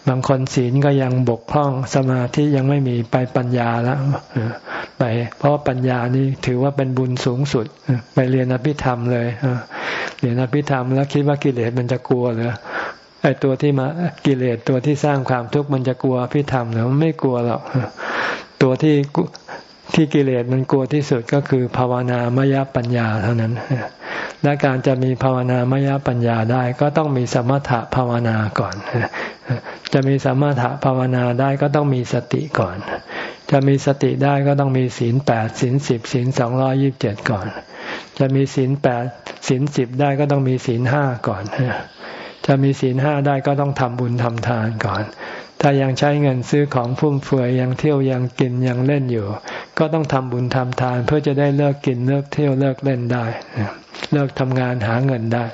บางคนศีลก็ยังบกพร่องสมาธิยังไม่มีไปปัญญาแล้วไป เพราะปัญญานี่ถือว่าเป็นบุญสูงสุด ไปเรียนอภิธรรมเลยเรียนอภิธรรมแล้วคิดว่ากิเลสมันจะกลัวเหรอไอตัวที่มากิเลสตัวที่สร้างความทุกข์มันจะกลัวอภิธรรมหรือไม่กลัวหรอกตัวที่ที่กิเลสมันกลัวที่สุดก็คือภาวนามยปัญญาเท่านั้น และการจะมีภาวนามยปัญญาได้ก็ต้องมีสมถะภาวนาก่อน จะมีสมถะภาวนาได้ก็ต้องมีสติก่อน จะมีสติได้ก็ต้องมีศีลแปดศีลสิบศีลสองร้อยิบเจ็ดก่อน จะมีศีลแปดศีลสิบได้ก็ต้องมีศีลห้าก่อน จะมีศีลห้าได้ก็ต้องทำบุญทำทานก่อน ถ้ายังใช้เงินซื้อของฟุ่มเฟือยยังเที่ยวยังกินยังเล่นอยู่ ก็ต้องทำบุญทำทาน เพื่อจะได้เลิกกินเลิกเที่ยวเลิกเล่นได้ เลิกทำงานหาเงินได้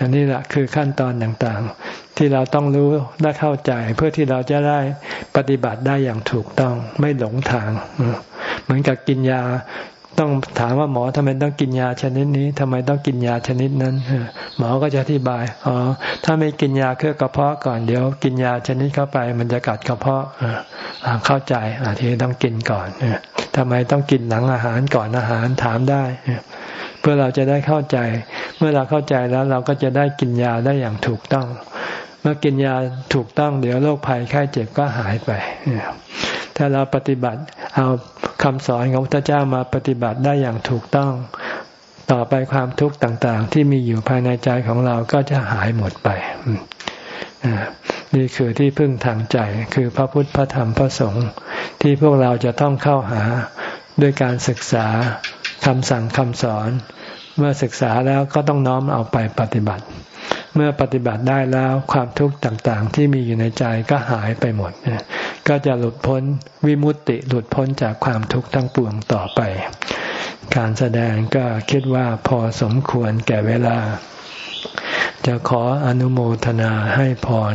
อันนี้แหละคือขั้นตอนต่างๆ ที่เราต้องรู้และเข้าใจเพื่อที่เราจะได้ปฏิบัติได้อย่างถูกต้องไม่หลงทาง เหมือนกับกินยา ต้องถามว่าหมอทำไมต้องกินยาชนิดนี้ทำไมต้องกินยาชนิดนั้นหมอก็จะอธิบายอ๋อถ้าไม่กินยาเครื่องกระเพาะก่อนเดี๋ยว กินยาชนิดเข้าไป มันจะกัดกระเพาะเข้าใจทีต้องกินก่อนทำไมต้องกินหลังอาหารก่อนอาหารถามได้เพื่อเราจะได้เข้าใจ เมื่อเราเข้าใจแล้วเราก็จะได้กินยาได้อย่างถูกต้อง เมื่อกินยาถูกต้อง เดี๋ยวโรคภัยไข้เจ็บก็หายไป ถ้าเราปฏิบัติ เอาคำสอนของพระเจ้ามาปฏิบัติได้อย่างถูกต้อง ต่อไปความทุกข์ต่างๆ ที่มีอยู่ภายในใจของเราก็จะหายหมดไปนี่คือที่พึ่งทางใจคือพระพุทธพระธรรมพระสงฆ์ที่พวกเราจะต้องเข้าหาด้วยการศึกษาคำสั่งคำสอน เมื่อศึกษาแล้วก็ต้องน้อมเอาไปปฏิบัติ เมื่อปฏิบัติได้แล้วความทุกข์ต่างๆ ที่มีอยู่ในใจก็หายไปหมด ก็จะหลุดพ้นวิมุตติหลุดพ้นจากความทุกข์ทั้งปวงต่อไป การแสดงก็คิดว่าพอสมควรแก่เวลา จะขออนุโมทนาให้พร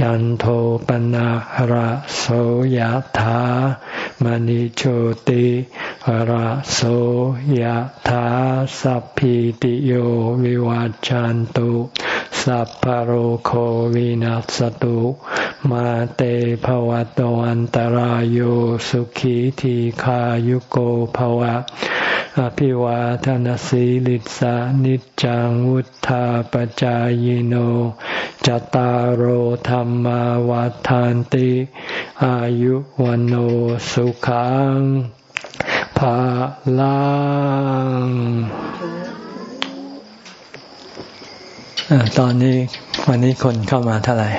จันโทปนะระโสยธามณิโชติระโสยธาสัพพิติโยวิวัจจันตุ สัพพโรโควินัสตุมาเตภวตวันตารโยสุขีทีขายุโกภวะ อภิวาทนสีลิสานิจังวุธาปจายโนจตารโหธรรมวาทานติ อายุวันโอสุขังภาลัง ตอนนี้วันนี้คนเข้ามาเท่าไหร่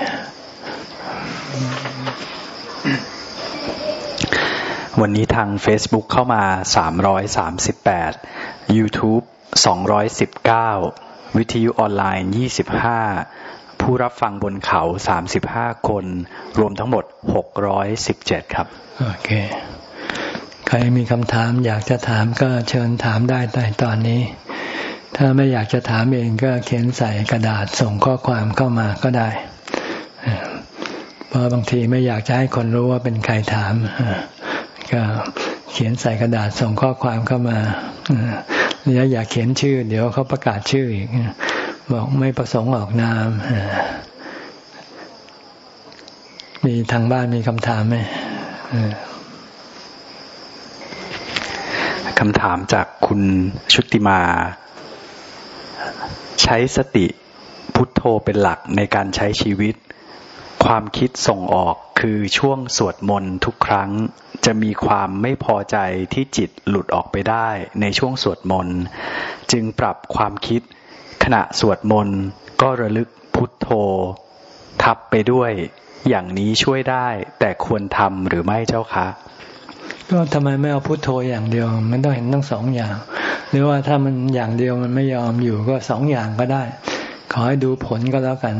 วันนี้ทาง Facebook เข้ามา 338 YouTube 219 วิทยุออนไลน์ 25 ผู้รับฟังบนเขา 35 คน รวมทั้งหมด 617 ครับ โอเค ใครมีคำถามอยากจะถามก็เชิญถามได้ในตอนนี้ ถ้าไม่อยากจะถามเองก็เขียนใส่กระดาษส่งข้อความเข้ามาก็ได้เพราะบางทีไม่อยากจะให้คนรู้ว่าเป็นใครถามก็เขียนใส่กระดาษส่งข้อความเข้ามาแล้วอยากเขียนชื่อ เดี๋ยวเขาประกาศชื่ออีกบอกไม่ประสงค์ออกนามมีทางบ้านมีคำถามไหมคำถามจากคุณชุติมา ใช้สติพุทโธเป็นหลักในการใช้ชีวิต ความคิดส่งออกคือช่วงสวดมนต์ทุกครั้ง จะมีความไม่พอใจที่จิตหลุดออกไปได้ในช่วงสวดมนต์จึงปรับความคิด ขณะสวดมนต์ก็ระลึกพุทโธ ทับไปด้วย อย่างนี้ช่วยได้แต่ควรทำหรือไม่เจ้าคะ ก็ทำไมไม่เอาพุทโธอย่างเดียว มันต้องเห็นทั้งสองอย่าง หรือว่าถ้ามันอย่างเดียวมันไม่ยอมอยู่ก็สองอย่างก็ได้ ขอให้ดูผลก็แล้วกัน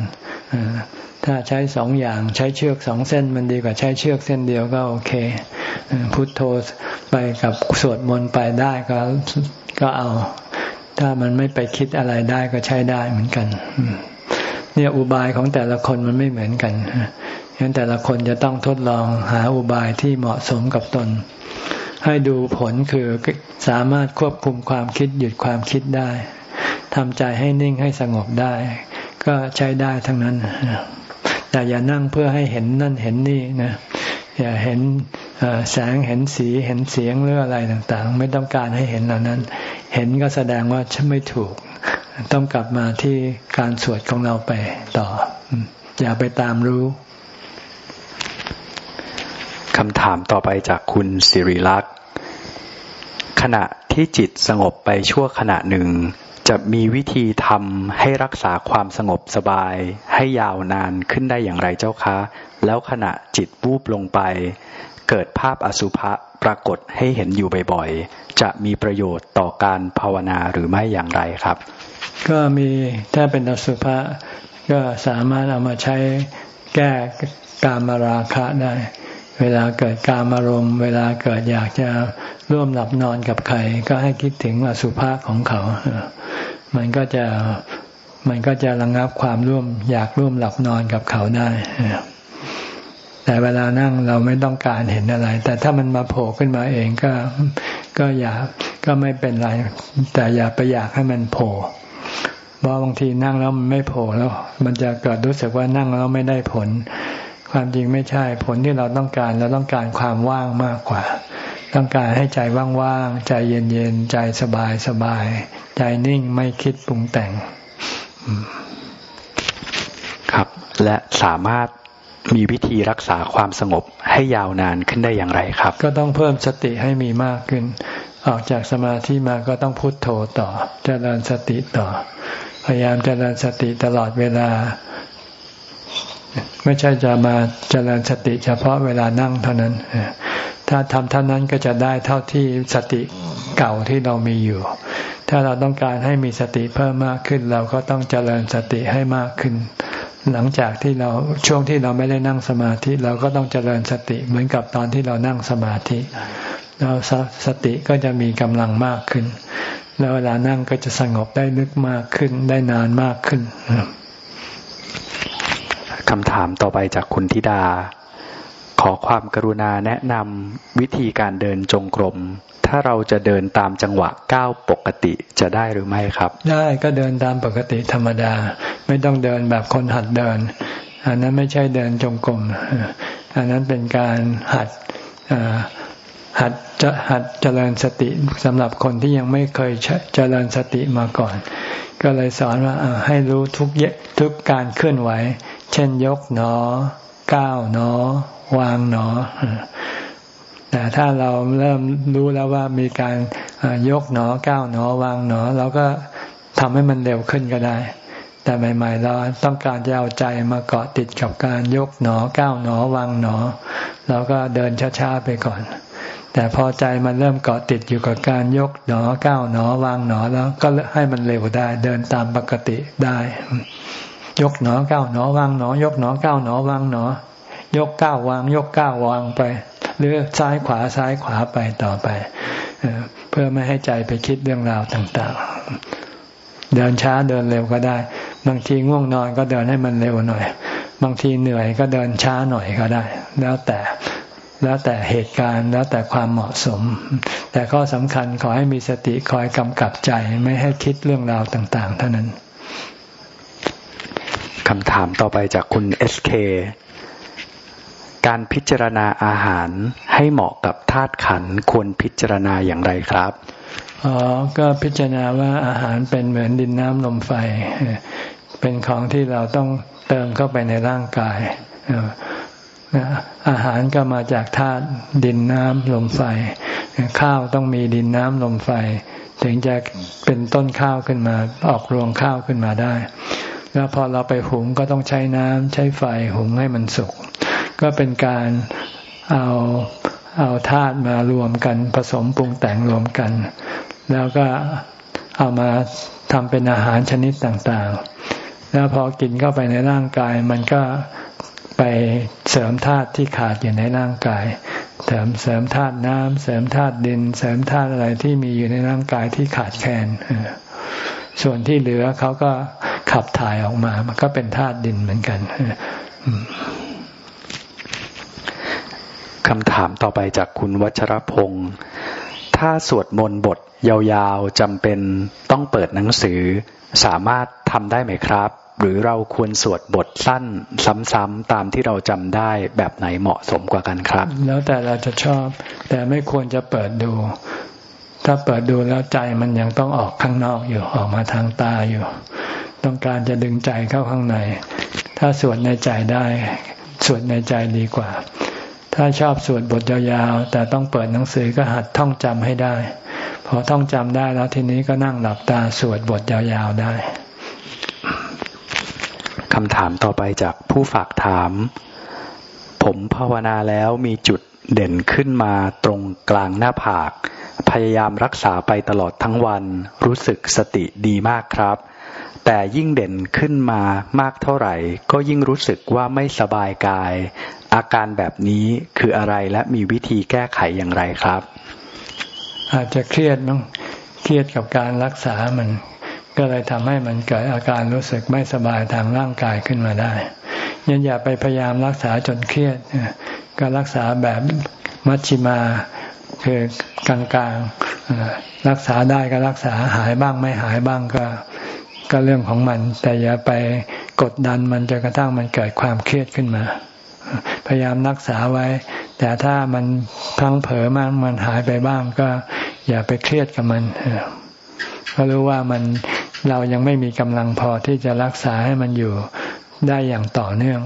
ถ้าใช้สองอย่างใช้เชือกสองเส้นมันดีกว่าใช้เชือกเส้นเดียวก็โอเคพุทโธไปกับสวดมนต์ไปได้ก็ก็เอา ถ้ามันไม่ไปคิดอะไรได้ก็ใช้ได้เหมือนกันเนี่ยอุบายของแต่ละคนมันไม่เหมือนกัน ฉะนั้นแต่ละคนจะต้องทดลองหาอุบายที่เหมาะสมกับตน ให้ดูผลคือสามารถควบคุมความคิดหยุดความคิดได้ทำใจให้นิ่งให้สงบได้ ก็ใช้ได้ทั้งนั้นแต่อย่านั่งเพื่อให้เห็นนั่นเห็นนี่นะอย่าเห็นแสงเห็นสีเห็นเสียงหรืออะไรต่างๆ ไม่ต้องการให้เห็นเหล่านั้น เห็นก็แสดงว่าฉันไม่ถูก ต้องกลับมาที่การสวดของเราไปต่อ อย่าไปตามรู้ คำถามต่อไปจากคุณสิริลักษ์ขณะที่จิตสงบไปชั่วขณะหนึ่ง จะมีวิธีทำให้รักษาความสงบสบาย ให้ยาวนานขึ้นได้อย่างไรเจ้าคะ แล้วขณะจิตวูบลงไป เกิดภาพอสุภะปรากฏให้เห็นอยู่บ่อยๆ จะมีประโยชน์ต่อการภาวนาหรือไม่อย่างไรครับ ก็มีถ้าเป็นอสุภะก็สามารถเอามาใช้แก้การมาราคะได้ เวลาเกิดการมารมณ์ เวลาเกิดอยากจะร่วมหลับนอนกับใคร ก็ให้คิดถึงอสุภะของเขา มันก็จะมันก็จะระงงับความร่วม อยากร่วมหลับนอนกับเขาได้ แต่เวลานั่งเราไม่ต้องการเห็นอะไร แต่ถ้ามันมาโผล่ขึ้นมาเองก็ก็อย่าก็ไม่เป็นไร แต่อย่าไปอยากให้มันโผล่เพราะบางทีนั่งแล้วมันไม่โผล่แล้ว มันจะเกิดรู้สึกว่านั่งแล้วไม่ได้ผล ความจริงไม่ใช่ ผลที่เราต้องการเราต้องการความว่างมากกว่า ต้องการให้ใจว่างๆใจเย็นๆใจสบายสบายใจนิ่งไม่คิดปรุงแต่ง ครับ และสามารถมีวิธีรักษาความสงบให้ยาวนานขึ้นได้อย่างไรครับ ก็ต้องเพิ่มสติให้มีมากขึ้น ออกจากสมาธิมาก็ต้องพุโทโธต่อเจริญสติต่อ พยายามเจริญสติตลอดเวลา ไม่ใช่จะมาเจริญสติเฉพาะเวลานั่งเท่านั้น ถ้าทำเท่านั้นก็จะได้เท่าที่สติเก่าที่เรามีอยู่ ถ้าเราต้องการให้มีสติเพิ่มมากขึ้น เราก็ต้องเจริญสติให้มากขึ้น หลังจากที่เราช่วงที่เราไม่ได้นั่งสมาธิ เราก็ต้องเจริญสติเหมือนกับตอนที่เรานั่งสมาธิเราสติก็จะมีกำลังมากขึ้น แล้วเวลานั่งก็จะสงบได้ลึกมากขึ้นได้นานมากขึ้นค คำถามต่อไปจากคุณธิดา ขอความกรุณาแนะนำวิธีการเดินจงกรม ถ้าเราจะเดินตามจังหวะก้าวปกติจะได้หรือไม่ครับ ได้ก็เดินตามปกติธรรมดา ไม่ต้องเดินแบบคนหัดเดิน อันนั้นไม่ใช่เดินจงกรมอันนั้นเป็นการหัดหัดจะหัดเจริญสติสำหรับคนที่ยังไม่เคยเจริญสติมาก่อน ก็เลยสอนว่าให้รู้ทุกเยทุกการเคลื่อนไหว เช่นยกหนอ ก้าวหนอ วางหนอ แต่ถ้าเราเริ่มรู้แล้วว่ามีการยกหนอ ก้าวหนอ วางหนอ เราก็ทำให้มันเร็วขึ้นก็ได้ แต่ใหม่ๆเราต้องการจะเอาใจมาเกาะติดกับการยกหนอ ก้าวหนอ วางหนอ เราก็เดินช้าๆไปก่อนแต่พอใจมันเริ่มเกาะติดอยู่กับการยกหนอก้าวหนอวางหนอแล้วก็ให้มันเร็วได้ เดินตามปกติได้ ยกหนอก้าวหนอวางหนอยกหนอก้าวหนอวางหนอ ยกก้าววาง ยกก้าววางไป หรือซ้ายขวาซ้ายขวาไปต่อไปเพื่อไม่ให้ใจไปคิดเรื่องราวต่าง ๆ เดินช้าเดินเร็วก็ได้ บางทีง่วงนอนก็เดินให้มันเร็วหน่อย บางทีเหนื่อยก็เดินช้าหน่อยก็ได้ แล้วแต่แล้วแต่เหตุการณ์แล้วแต่ความเหมาะสม แต่ข้อสำคัญขอให้มีสติคอยกำกับใจไม่ให้คิดเรื่องราวต่าง ๆ เท่านั้น คำถามต่อไปจากคุณเอสเคการพิจารณาอาหารให้เหมาะกับธาตุขันควรพิจารณาอย่างไรครับอ๋อก็พิจารณาว่าอาหารเป็นเหมือนดินน้ำลมไฟ เป็นของที่เราต้องเติมเข้าไปในร่างกาย อาหารก็มาจากธาตุดินน้ำลมไฟ ข้าวต้องมีดินน้ำลมไฟ ถึงจะเป็นต้นข้าวขึ้นมาออกรวงข้าวขึ้นมาได้ แล้วพอเราไปหุงก็ต้องใช้น้ำใช้ไฟหุงให้มันสุก ก็เป็นการเอาเอาธาตุมารวมกันผสมปรุงแต่งรวมกัน แล้วก็เอามาทำเป็นอาหารชนิดต่างๆ แล้วพอกินเข้าไปในร่างกาย มันก็ไปเสริมธาตุที่ขาดอยู่ในร่างกาย เสริมเสริมธาตุน้ำเสริมธาตุดิน เสริมธาตุอะไรที่มีอยู่ในร่างกายที่ขาดแคลน ส่วนที่เหลือเขาก็ขับถ่ายออกมา มันก็เป็นธาตุดินเหมือนกันคำถามต่อไปจากคุณวัชรพงศ์ถ้าสวดมนต์บทยาวๆจำเป็นต้องเปิดหนังสือ สามารถทำได้ไหมครับ หรือเราควรสวดบทสั้น ซ้ำๆตามที่เราจำได้แบบไหนเหมาะสมกว่ากันครับ แล้วแต่เราจะชอบ แต่ไม่ควรจะเปิดดู ถ้าเปิดดูแล้วใจมันยังต้องออกข้างนอกอยู่ออกมาทางตาอยู่ ต้องการจะดึงใจเข้าข้างใน ถ้าสวดในใจได้ สวดในใจดีกว่า ถ้าชอบสวดบทยาวๆ แต่ต้องเปิดหนังสือก็หัดท่องจำให้ได้ พอท่องจำได้แล้วทีนี้ก็นั่งหลับตาสวดบทยาวๆได้คำถามต่อไปจากผู้ฝากถาม ผมภาวนาแล้วมีจุดเด่นขึ้นมาตรงกลางหน้าผาก พยายามรักษาไปตลอดทั้งวัน รู้สึกสติดีมากครับ แต่ยิ่งเด่นขึ้นมามากเท่าไหร่ ก็ยิ่งรู้สึกว่าไม่สบายกาย อาการแบบนี้คืออะไรและมีวิธีแก้ไขอย่างไรครับ อาจจะเครียดมั้งเครียดกับการรักษามัน ก็เลยทำให้มันเกิดอาการรู้สึกไม่สบายทางร่างกายขึ้นมาได้ยันอย่าไปพยายามรักษาจนเครียดก็รักษาแบบมัชชิมา คือกลางๆรักษาได้ก็รักษาหายบ้างไม่หายบ้างก็ก็เรื่องของมัน แต่อย่าไปกดดันมันจนกระทั่งมันเกิดความเครียดขึ้นมา พยายามรักษาไว้ แต่ถ้ามันพังเผลอมากมันหายไปบ้างก็อย่าไปเครียดกับมันก็รู้ว่ามันเรายังไม่มีกำลังพอที่จะรักษาให้มันอยู่ได้อย่างต่อเนื่อง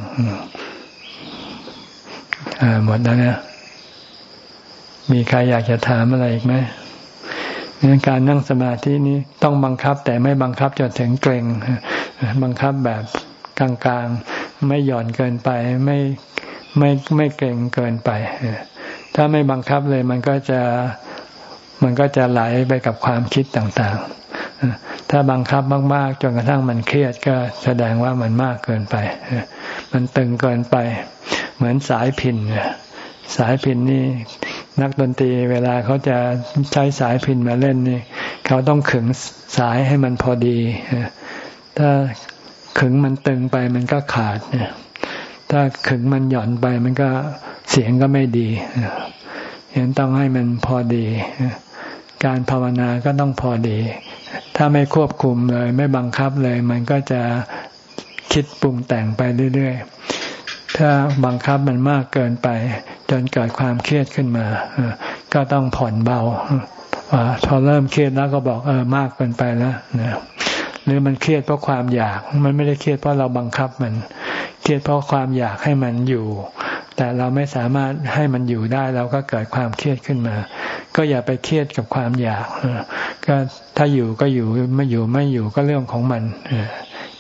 อหมดแล้วนี่ย มีใครอยากจะถามอะไรอีกไหมการนั่งสมาธินี้ต้องบังคับแต่ไม่บังคับจนถึงเกรงบังคับแบบกลางๆ ไม่หย่อนเกินไป ไม่ไม่ไม่เกรงเกินไป ถ้าไม่บังคับเลยมันก็จะมันก็จะไหลไปกับความคิดต่างๆ ถ้าบังคับมาก ๆ จนกระทั่งมันเครียดก็แสดงว่ามันมากเกินไป มันตึงเกินไป เหมือนสายพินสายพินนี่ นักดนตรีเวลาเขาจะใช้สายพินมาเล่นนี่เขาต้องขึงสายให้มันพอดี ถ้าขึงมันตึงไปมันก็ขาดถ้าขึงมันหย่อนไปมันก็เสียงก็ไม่ดีเห็นต้องให้มันพอดี การภาวนาก็ต้องพอดี ถ้าไม่ควบคุมเลย ไม่บังคับเลย มันก็จะคิดปรุงแต่งไปเรื่อยๆ ถ้าบังคับมันมากเกินไป จนเกิดความเครียดขึ้นมา ก็ต้องผ่อนเบาพอเริ่มเครียดแล้วก็บอกเออมากเกินไปแล้วนะหรือมันเครียดเพราะความอยาก มันไม่ได้เครียดเพราะเราบังคับมัน เครียดเพราะความอยากให้มันอยู่ แต่เราไม่สามารถให้มันอยู่ได้เราก็เกิดความเครียดขึ้นมา ก็อย่าไปเครียดกับความอยากก็ถ้าอยู่ก็อยู่ไม่อยู่ไม่อยู่ก็เรื่องของมัน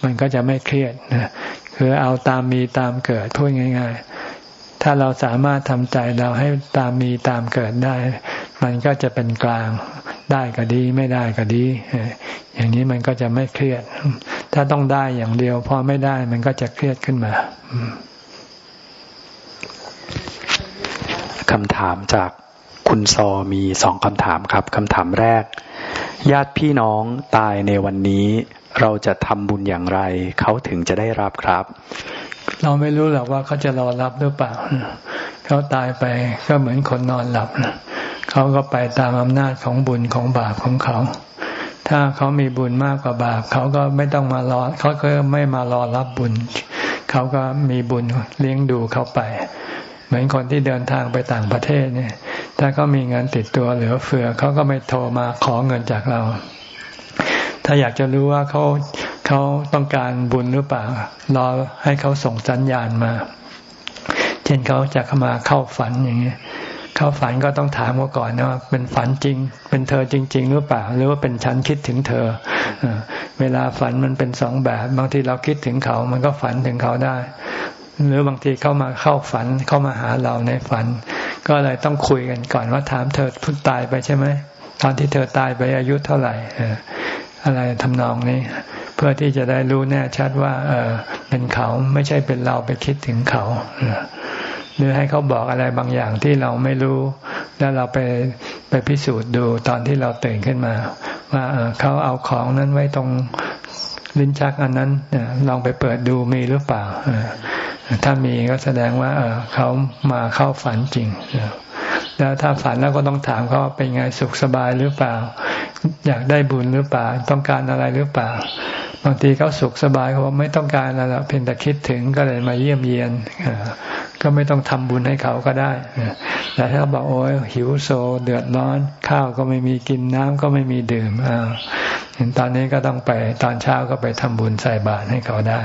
มันก็จะไม่เครียดนะคือเอาตามมีตามเกิดพูดง่าย ๆ ถ้าเราสามารถทำใจเราให้ตามมีตามเกิดได้ มันก็จะเป็นกลางได้ก็ดี ไม่ได้ก็ดี อย่างนี้มันก็จะไม่เครียด ถ้าต้องได้อย่างเดียวพอไม่ได้มันก็จะเครียดขึ้นมาคำถามจากคุณซอมีสองคำถามครับคำถามแรก ญาติพี่น้องตายในวันนี้ เราจะทำบุญอย่างไร เขาถึงจะได้รับครับ เราไม่รู้หรอกว่าเขาจะรอรับหรือเปล่า เขาตายไปก็เหมือนคนนอนหลับเขาก็ไปตามอำนาจของบุญของบาปของเขา ถ้าเขามีบุญมากกว่าบาป เขาก็ไม่ต้องมารอเขาก็ไม่มารอรับบุญ เขาก็มีบุญเลี้ยงดูเขาไป เหมือนคนที่เดินทางไปต่างประเทศเนี่ย ถ้าเขามีเงินติดตัวเหลือเฟือเขาก็ไม่โทรมาขอเงินจากเรา ถ้าอยากจะรู้ว่าเขาเขาต้องการบุญหรือเปล่ารอให้เขาส่งสัญญาณมา เช่นเขาจะเข้ามาเข้าฝันอย่างเงี้ยเข้าฝันก็ต้องถามเขาก่อนนะว่าเป็นฝันจริง เป็นเธอจริง ๆ หรือเปล่า หรือว่าเป็นฉันคิดถึงเธอ เวลาฝันมันเป็นสองแบบ บางทีเราคิดถึงเขา มันก็ฝันถึงเขาได้ หรือบางทีเข้ามาเข้าฝันเข้ามาหาเราในฝัน ก็เลยต้องคุยกันก่อนว่าถามเธอพิ่ตายไปใช่ไหมตอนที่เธอตายไปอายุเท่าไหร่อะไรทำนองนี้ เพื่อที่จะได้รู้แน่ชัดว่า เออเป็นเขาไม่ใช่เป็นเราไปคิดถึงเขาหรือให้เขาบอกอะไรบางอย่างที่เราไม่รู้ แล้วเราไปไปพิสูจน์ดูตอนที่เราตื่นขึ้นมา ว่าเเขาเอาของนั้นไว้ตรงลิ้นชักอันนั้นลองไปเปิดดูมีหรือเปล่า ถ้ามีก็แสดงว่าเเขามาเข้าฝันจริงแล้วถ้าฝันแล้วก็ต้องถามเขาเป็นไงสุขสบายหรือเปล่า อยากได้บุญหรือเปล่า ต้องการอะไรหรือเปล่า บางทีเขาสุขสบายเขาไม่ต้องการอะไรเพียงแต่คิดถึงก็เลยมาเยี่ยมเยียนก็ไม่ต้องทำบุญให้เขาก็ได้แต่ถ้าบอกโอ้ยหิวโซเดือดร้อน ข้าวก็ไม่มีกินน้ำก็ไม่มีดื่มอ่าตอนนี้ก็ต้องไปตอนเช้าก็ไปทำบุญใส่บาตรให้เขาได้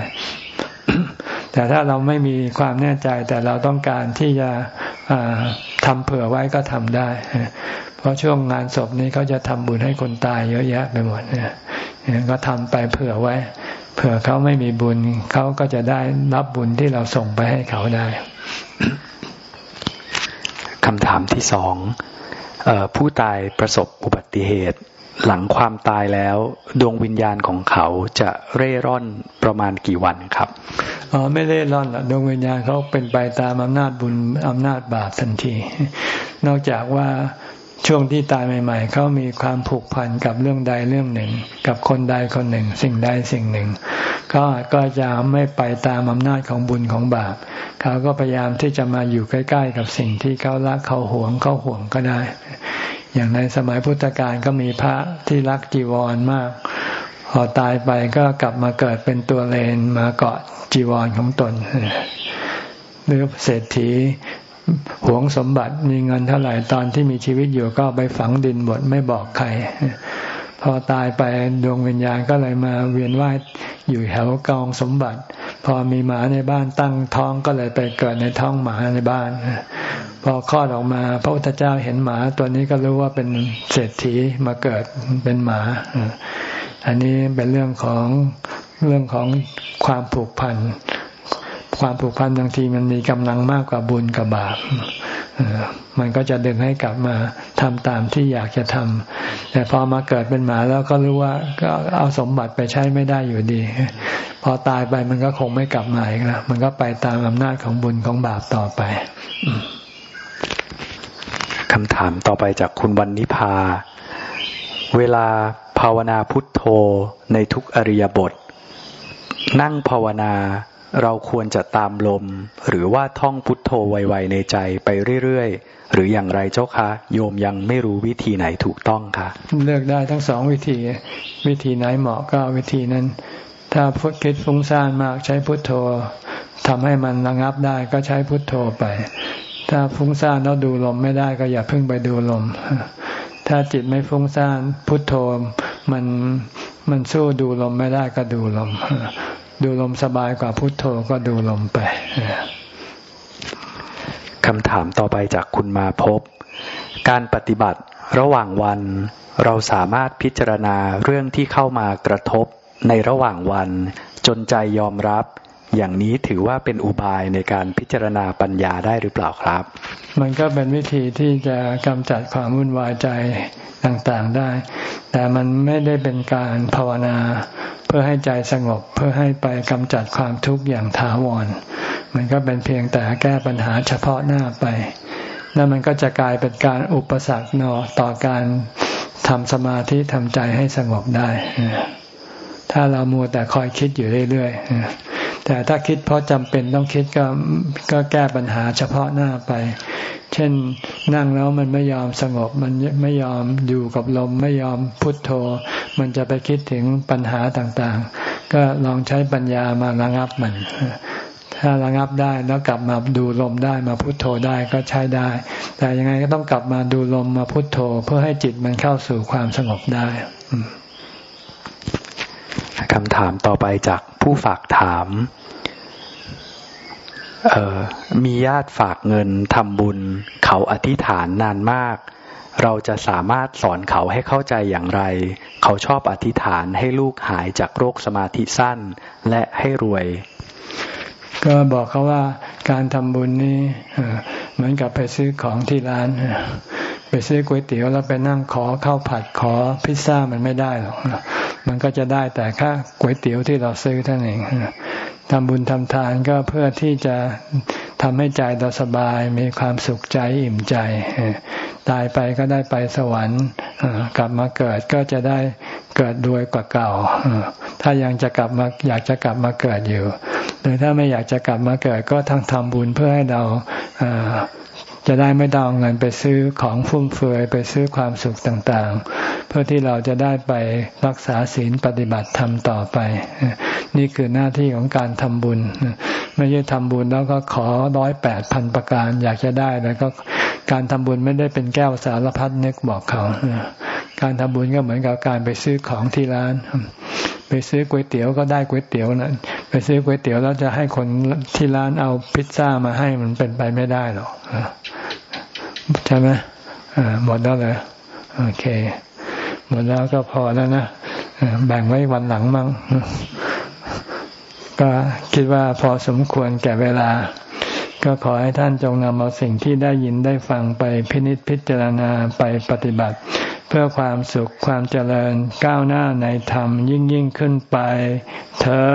แต่ถ้าเราไม่มีความแน่ใจแต่เราต้องการที่จะทำเผื่อไว้ก็ทำได้ เพราะช่วงงานศพนี้เขาจะทำบุญให้คนตายเยอะแยะไปหมดเนี่ยก็ทำไปเผื่อไว้ เผื่อเขาไม่มีบุญเขาก็จะได้รับบุญที่เราส่งไปให้เขาได้คำถามที่สองผู้ตายประสบอุบัติเหตุ หลังความตายแล้ว ดวงวิญญาณของเขาจะเร่ร่อนประมาณกี่วันครับอ๋อไม่เร่ร่อนหรอกดวงวิญญาณเขาเป็นไปตามอำนาจบุญอำนาจบาปทันที นอกจากว่าช่วงที่ตายใหม่ ๆ เขามีความผูกพันกับเรื่องใดเรื่องหนึ่ง กับคนใดคนหนึ่ง สิ่งใดสิ่งหนึ่ง ก็ก็จะไม่ไปตามอำนาจของบุญของบาป เขาก็พยายามที่จะมาอยู่ใกล้ ๆ กับสิ่งที่เขารักเขาหวงเขาห่วงก็ได้ อย่างในสมัยพุทธกาลก็มีพระที่รักจีวรมาก พอตายไปก็กลับมาเกิดเป็นตัวเลนมาเกาะจีวรของตน หรือเศรษฐีหวงสมบัติมีเงินเท่าไหร่ตอนที่มีชีวิตอยู่ก็ไปฝังดินหมดไม่บอกใคร พอตายไปดวงวิญญาณก็เลยมาเวียนว่ายอยู่แถวกองสมบัติ พอมีหมาในบ้านตั้งท้องก็เลยไปเกิดในท้องหมาในบ้าน พอคลอดออกมา พระพุทธเจ้าเห็นหมาตัวนี้ก็รู้ว่าเป็นเศรษฐีมาเกิดเป็นหมา อันนี้เป็นเรื่องของเรื่องของความผูกพัน ความผูกพันบางทีมันมีกำลังมากกว่าบุญกับบาป มันก็จะดึงให้กลับมาทำตามที่อยากจะทำแต่พอมาเกิดเป็นหมาแล้วก็รู้ว่าก็เอาสมบัติไปใช้ไม่ได้อยู่ดี พอตายไปมันก็คงไม่กลับมาอีกแล้วมันก็ไปตามอำนาจของบุญของบาปต่อไปคำถามต่อไปจากคุณวันนิพา เวลาภาวนาพุทโธในทุกอริยบท นั่งภาวนา เราควรจะตามลม หรือว่าท่องพุทโธไวๆในใจไปเรื่อยๆ หรืออย่างไรเจ้าคะ โยมยังไม่รู้วิธีไหนถูกต้องคะเลือกได้ทั้งสองวิธี วิธีไหนเหมาะก็วิธีนั้น ถ้าพุทคิดฟุ้งซ่านมากใช้พุทโธทำให้มันระงับได้ก็ใช้พุทโธไป ถ้าฟุ้งซ่านแล้วดูลมไม่ได้ก็อย่าเพิ่งไปดูลม ถ้าจิตไม่ฟุ้งซ่านพุทโธมันมันสู้ดูลมไม่ได้ก็ดูลม ดูลมสบายกว่าพุทโธก็ดูลมไปคำถามต่อไปจากคุณมาพบ การปฏิบัติระหว่างวันเราสามารถพิจารณาเรื่องที่เข้ามากระทบในระหว่างวัน จนใจยอมรับ อย่างนี้ถือว่าเป็นอุบายในการพิจารณาปัญญาได้หรือเปล่าครับ มันก็เป็นวิธีที่จะกำจัดความวุ่นวายใจต่างๆได้ แต่มันไม่ได้เป็นการภาวนา เพื่อให้ใจสงบ เพื่อให้ไปกำจัดความทุกข์อย่างถาวร มันก็เป็นเพียงแต่แก้ปัญหาเฉพาะหน้าไป แล้วมันก็จะกลายเป็นการอุปสรรคนอต่อการทำสมาธิทำใจให้สงบได้ ถ้าเรามัวแต่คอยคิดอยู่เรื่อยๆ แต่ถ้าคิดเพราะจำเป็นต้องคิดก็ก็แก้ปัญหาเฉพาะหน้าไป เช่นนั่งแล้วมันไม่ยอมสงบ มันไม่ยอมอยู่กับลม ไม่ยอมพุทโธ มันจะไปคิดถึงปัญหาต่างๆ ก็ลองใช้ปัญญามาระงับมัน ถ้าระงับได้แล้วกลับมาดูลมได้มาพุทโธได้ก็ใช้ได้ แต่ยังไงก็ต้องกลับมาดูลมมาพุทโธ เพื่อให้จิตมันเข้าสู่ความสงบได้คำถามต่อไปจากผู้ฝากถาม มีญาติฝากเงินทำบุญ เขาอธิษฐานนานมาก เราจะสามารถสอนเขาให้เข้าใจอย่างไร เขาชอบอธิษฐานให้ลูกหายจากโรคสมาธิสั้นและให้รวย ก็บอกเขาว่าการทำบุญนี่เหมือนกับไปซื้อของที่ร้าน ไปซื้อก๋วยเตี๋ยวแล้วไปนั่งขอข้าวผัดขอพิซซ่ามันไม่ได้หรอกมันก็จะได้แต่ค่าก๋วยเตี๋ยวที่เราซื้อท่านเองทำบุญทำทานก็เพื่อที่จะทำให้ใจเราสบายมีความสุขใจอิ่มใจ ตายไปก็ได้ไปสวรรค์กลับมาเกิดก็จะได้เกิดด้วยกว่าเก่า ถ้ายังจะกลับมาอยากจะกลับมาเกิดอยู่ หรือถ้าไม่อยากจะกลับมาเกิดก็ทั้งทำบุญเพื่อให้เรา จะได้ไม่ต้องเงินไปซื้อของฟุ่มเฟือยไปซื้อความสุขต่างๆ เพื่อที่เราจะได้ไปรักษาศีลปฏิบัติธรรมต่อไป นี่คือหน้าที่ของการทำบุญ ไม่ใช่ทำบุญแล้วก็ขอร้อยแปดพันประการ อยากจะได้แล้วก็การทำบุญไม่ได้เป็นแก้วสารพัดนึกบอกเขา การทำบุญก็เหมือนกับการไปซื้อของที่ร้าน ไปซื้อก๋วยเตี๋ยวก็ได้ก๋วยเตี๋ยวนะไปซื้อก๋วยเตี๋ยวแล้วจะให้คนที่ร้านเอาพิซซ่ามาให้มันเป็นไปไม่ได้หรอกใช่ไหมหมดแล้วเลยโอเค หมดแล้วก็พอแล้วนะแบ่งไว้วันหลังมั่งก็คิดว่าพอสมควรแก่เวลา ก็ขอให้ท่านจงนำเอาสิ่งที่ได้ยินได้ฟังไปพินิจพิจารณาไปปฏิบัติ เพื่อความสุขความเจริญก้าวหน้าในธรรมยิ่งยิ่งขึ้นไปเถิ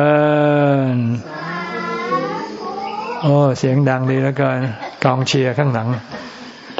ดโอ้ เสียงดังดีแล้วกันกองเชียร์ข้างหลัง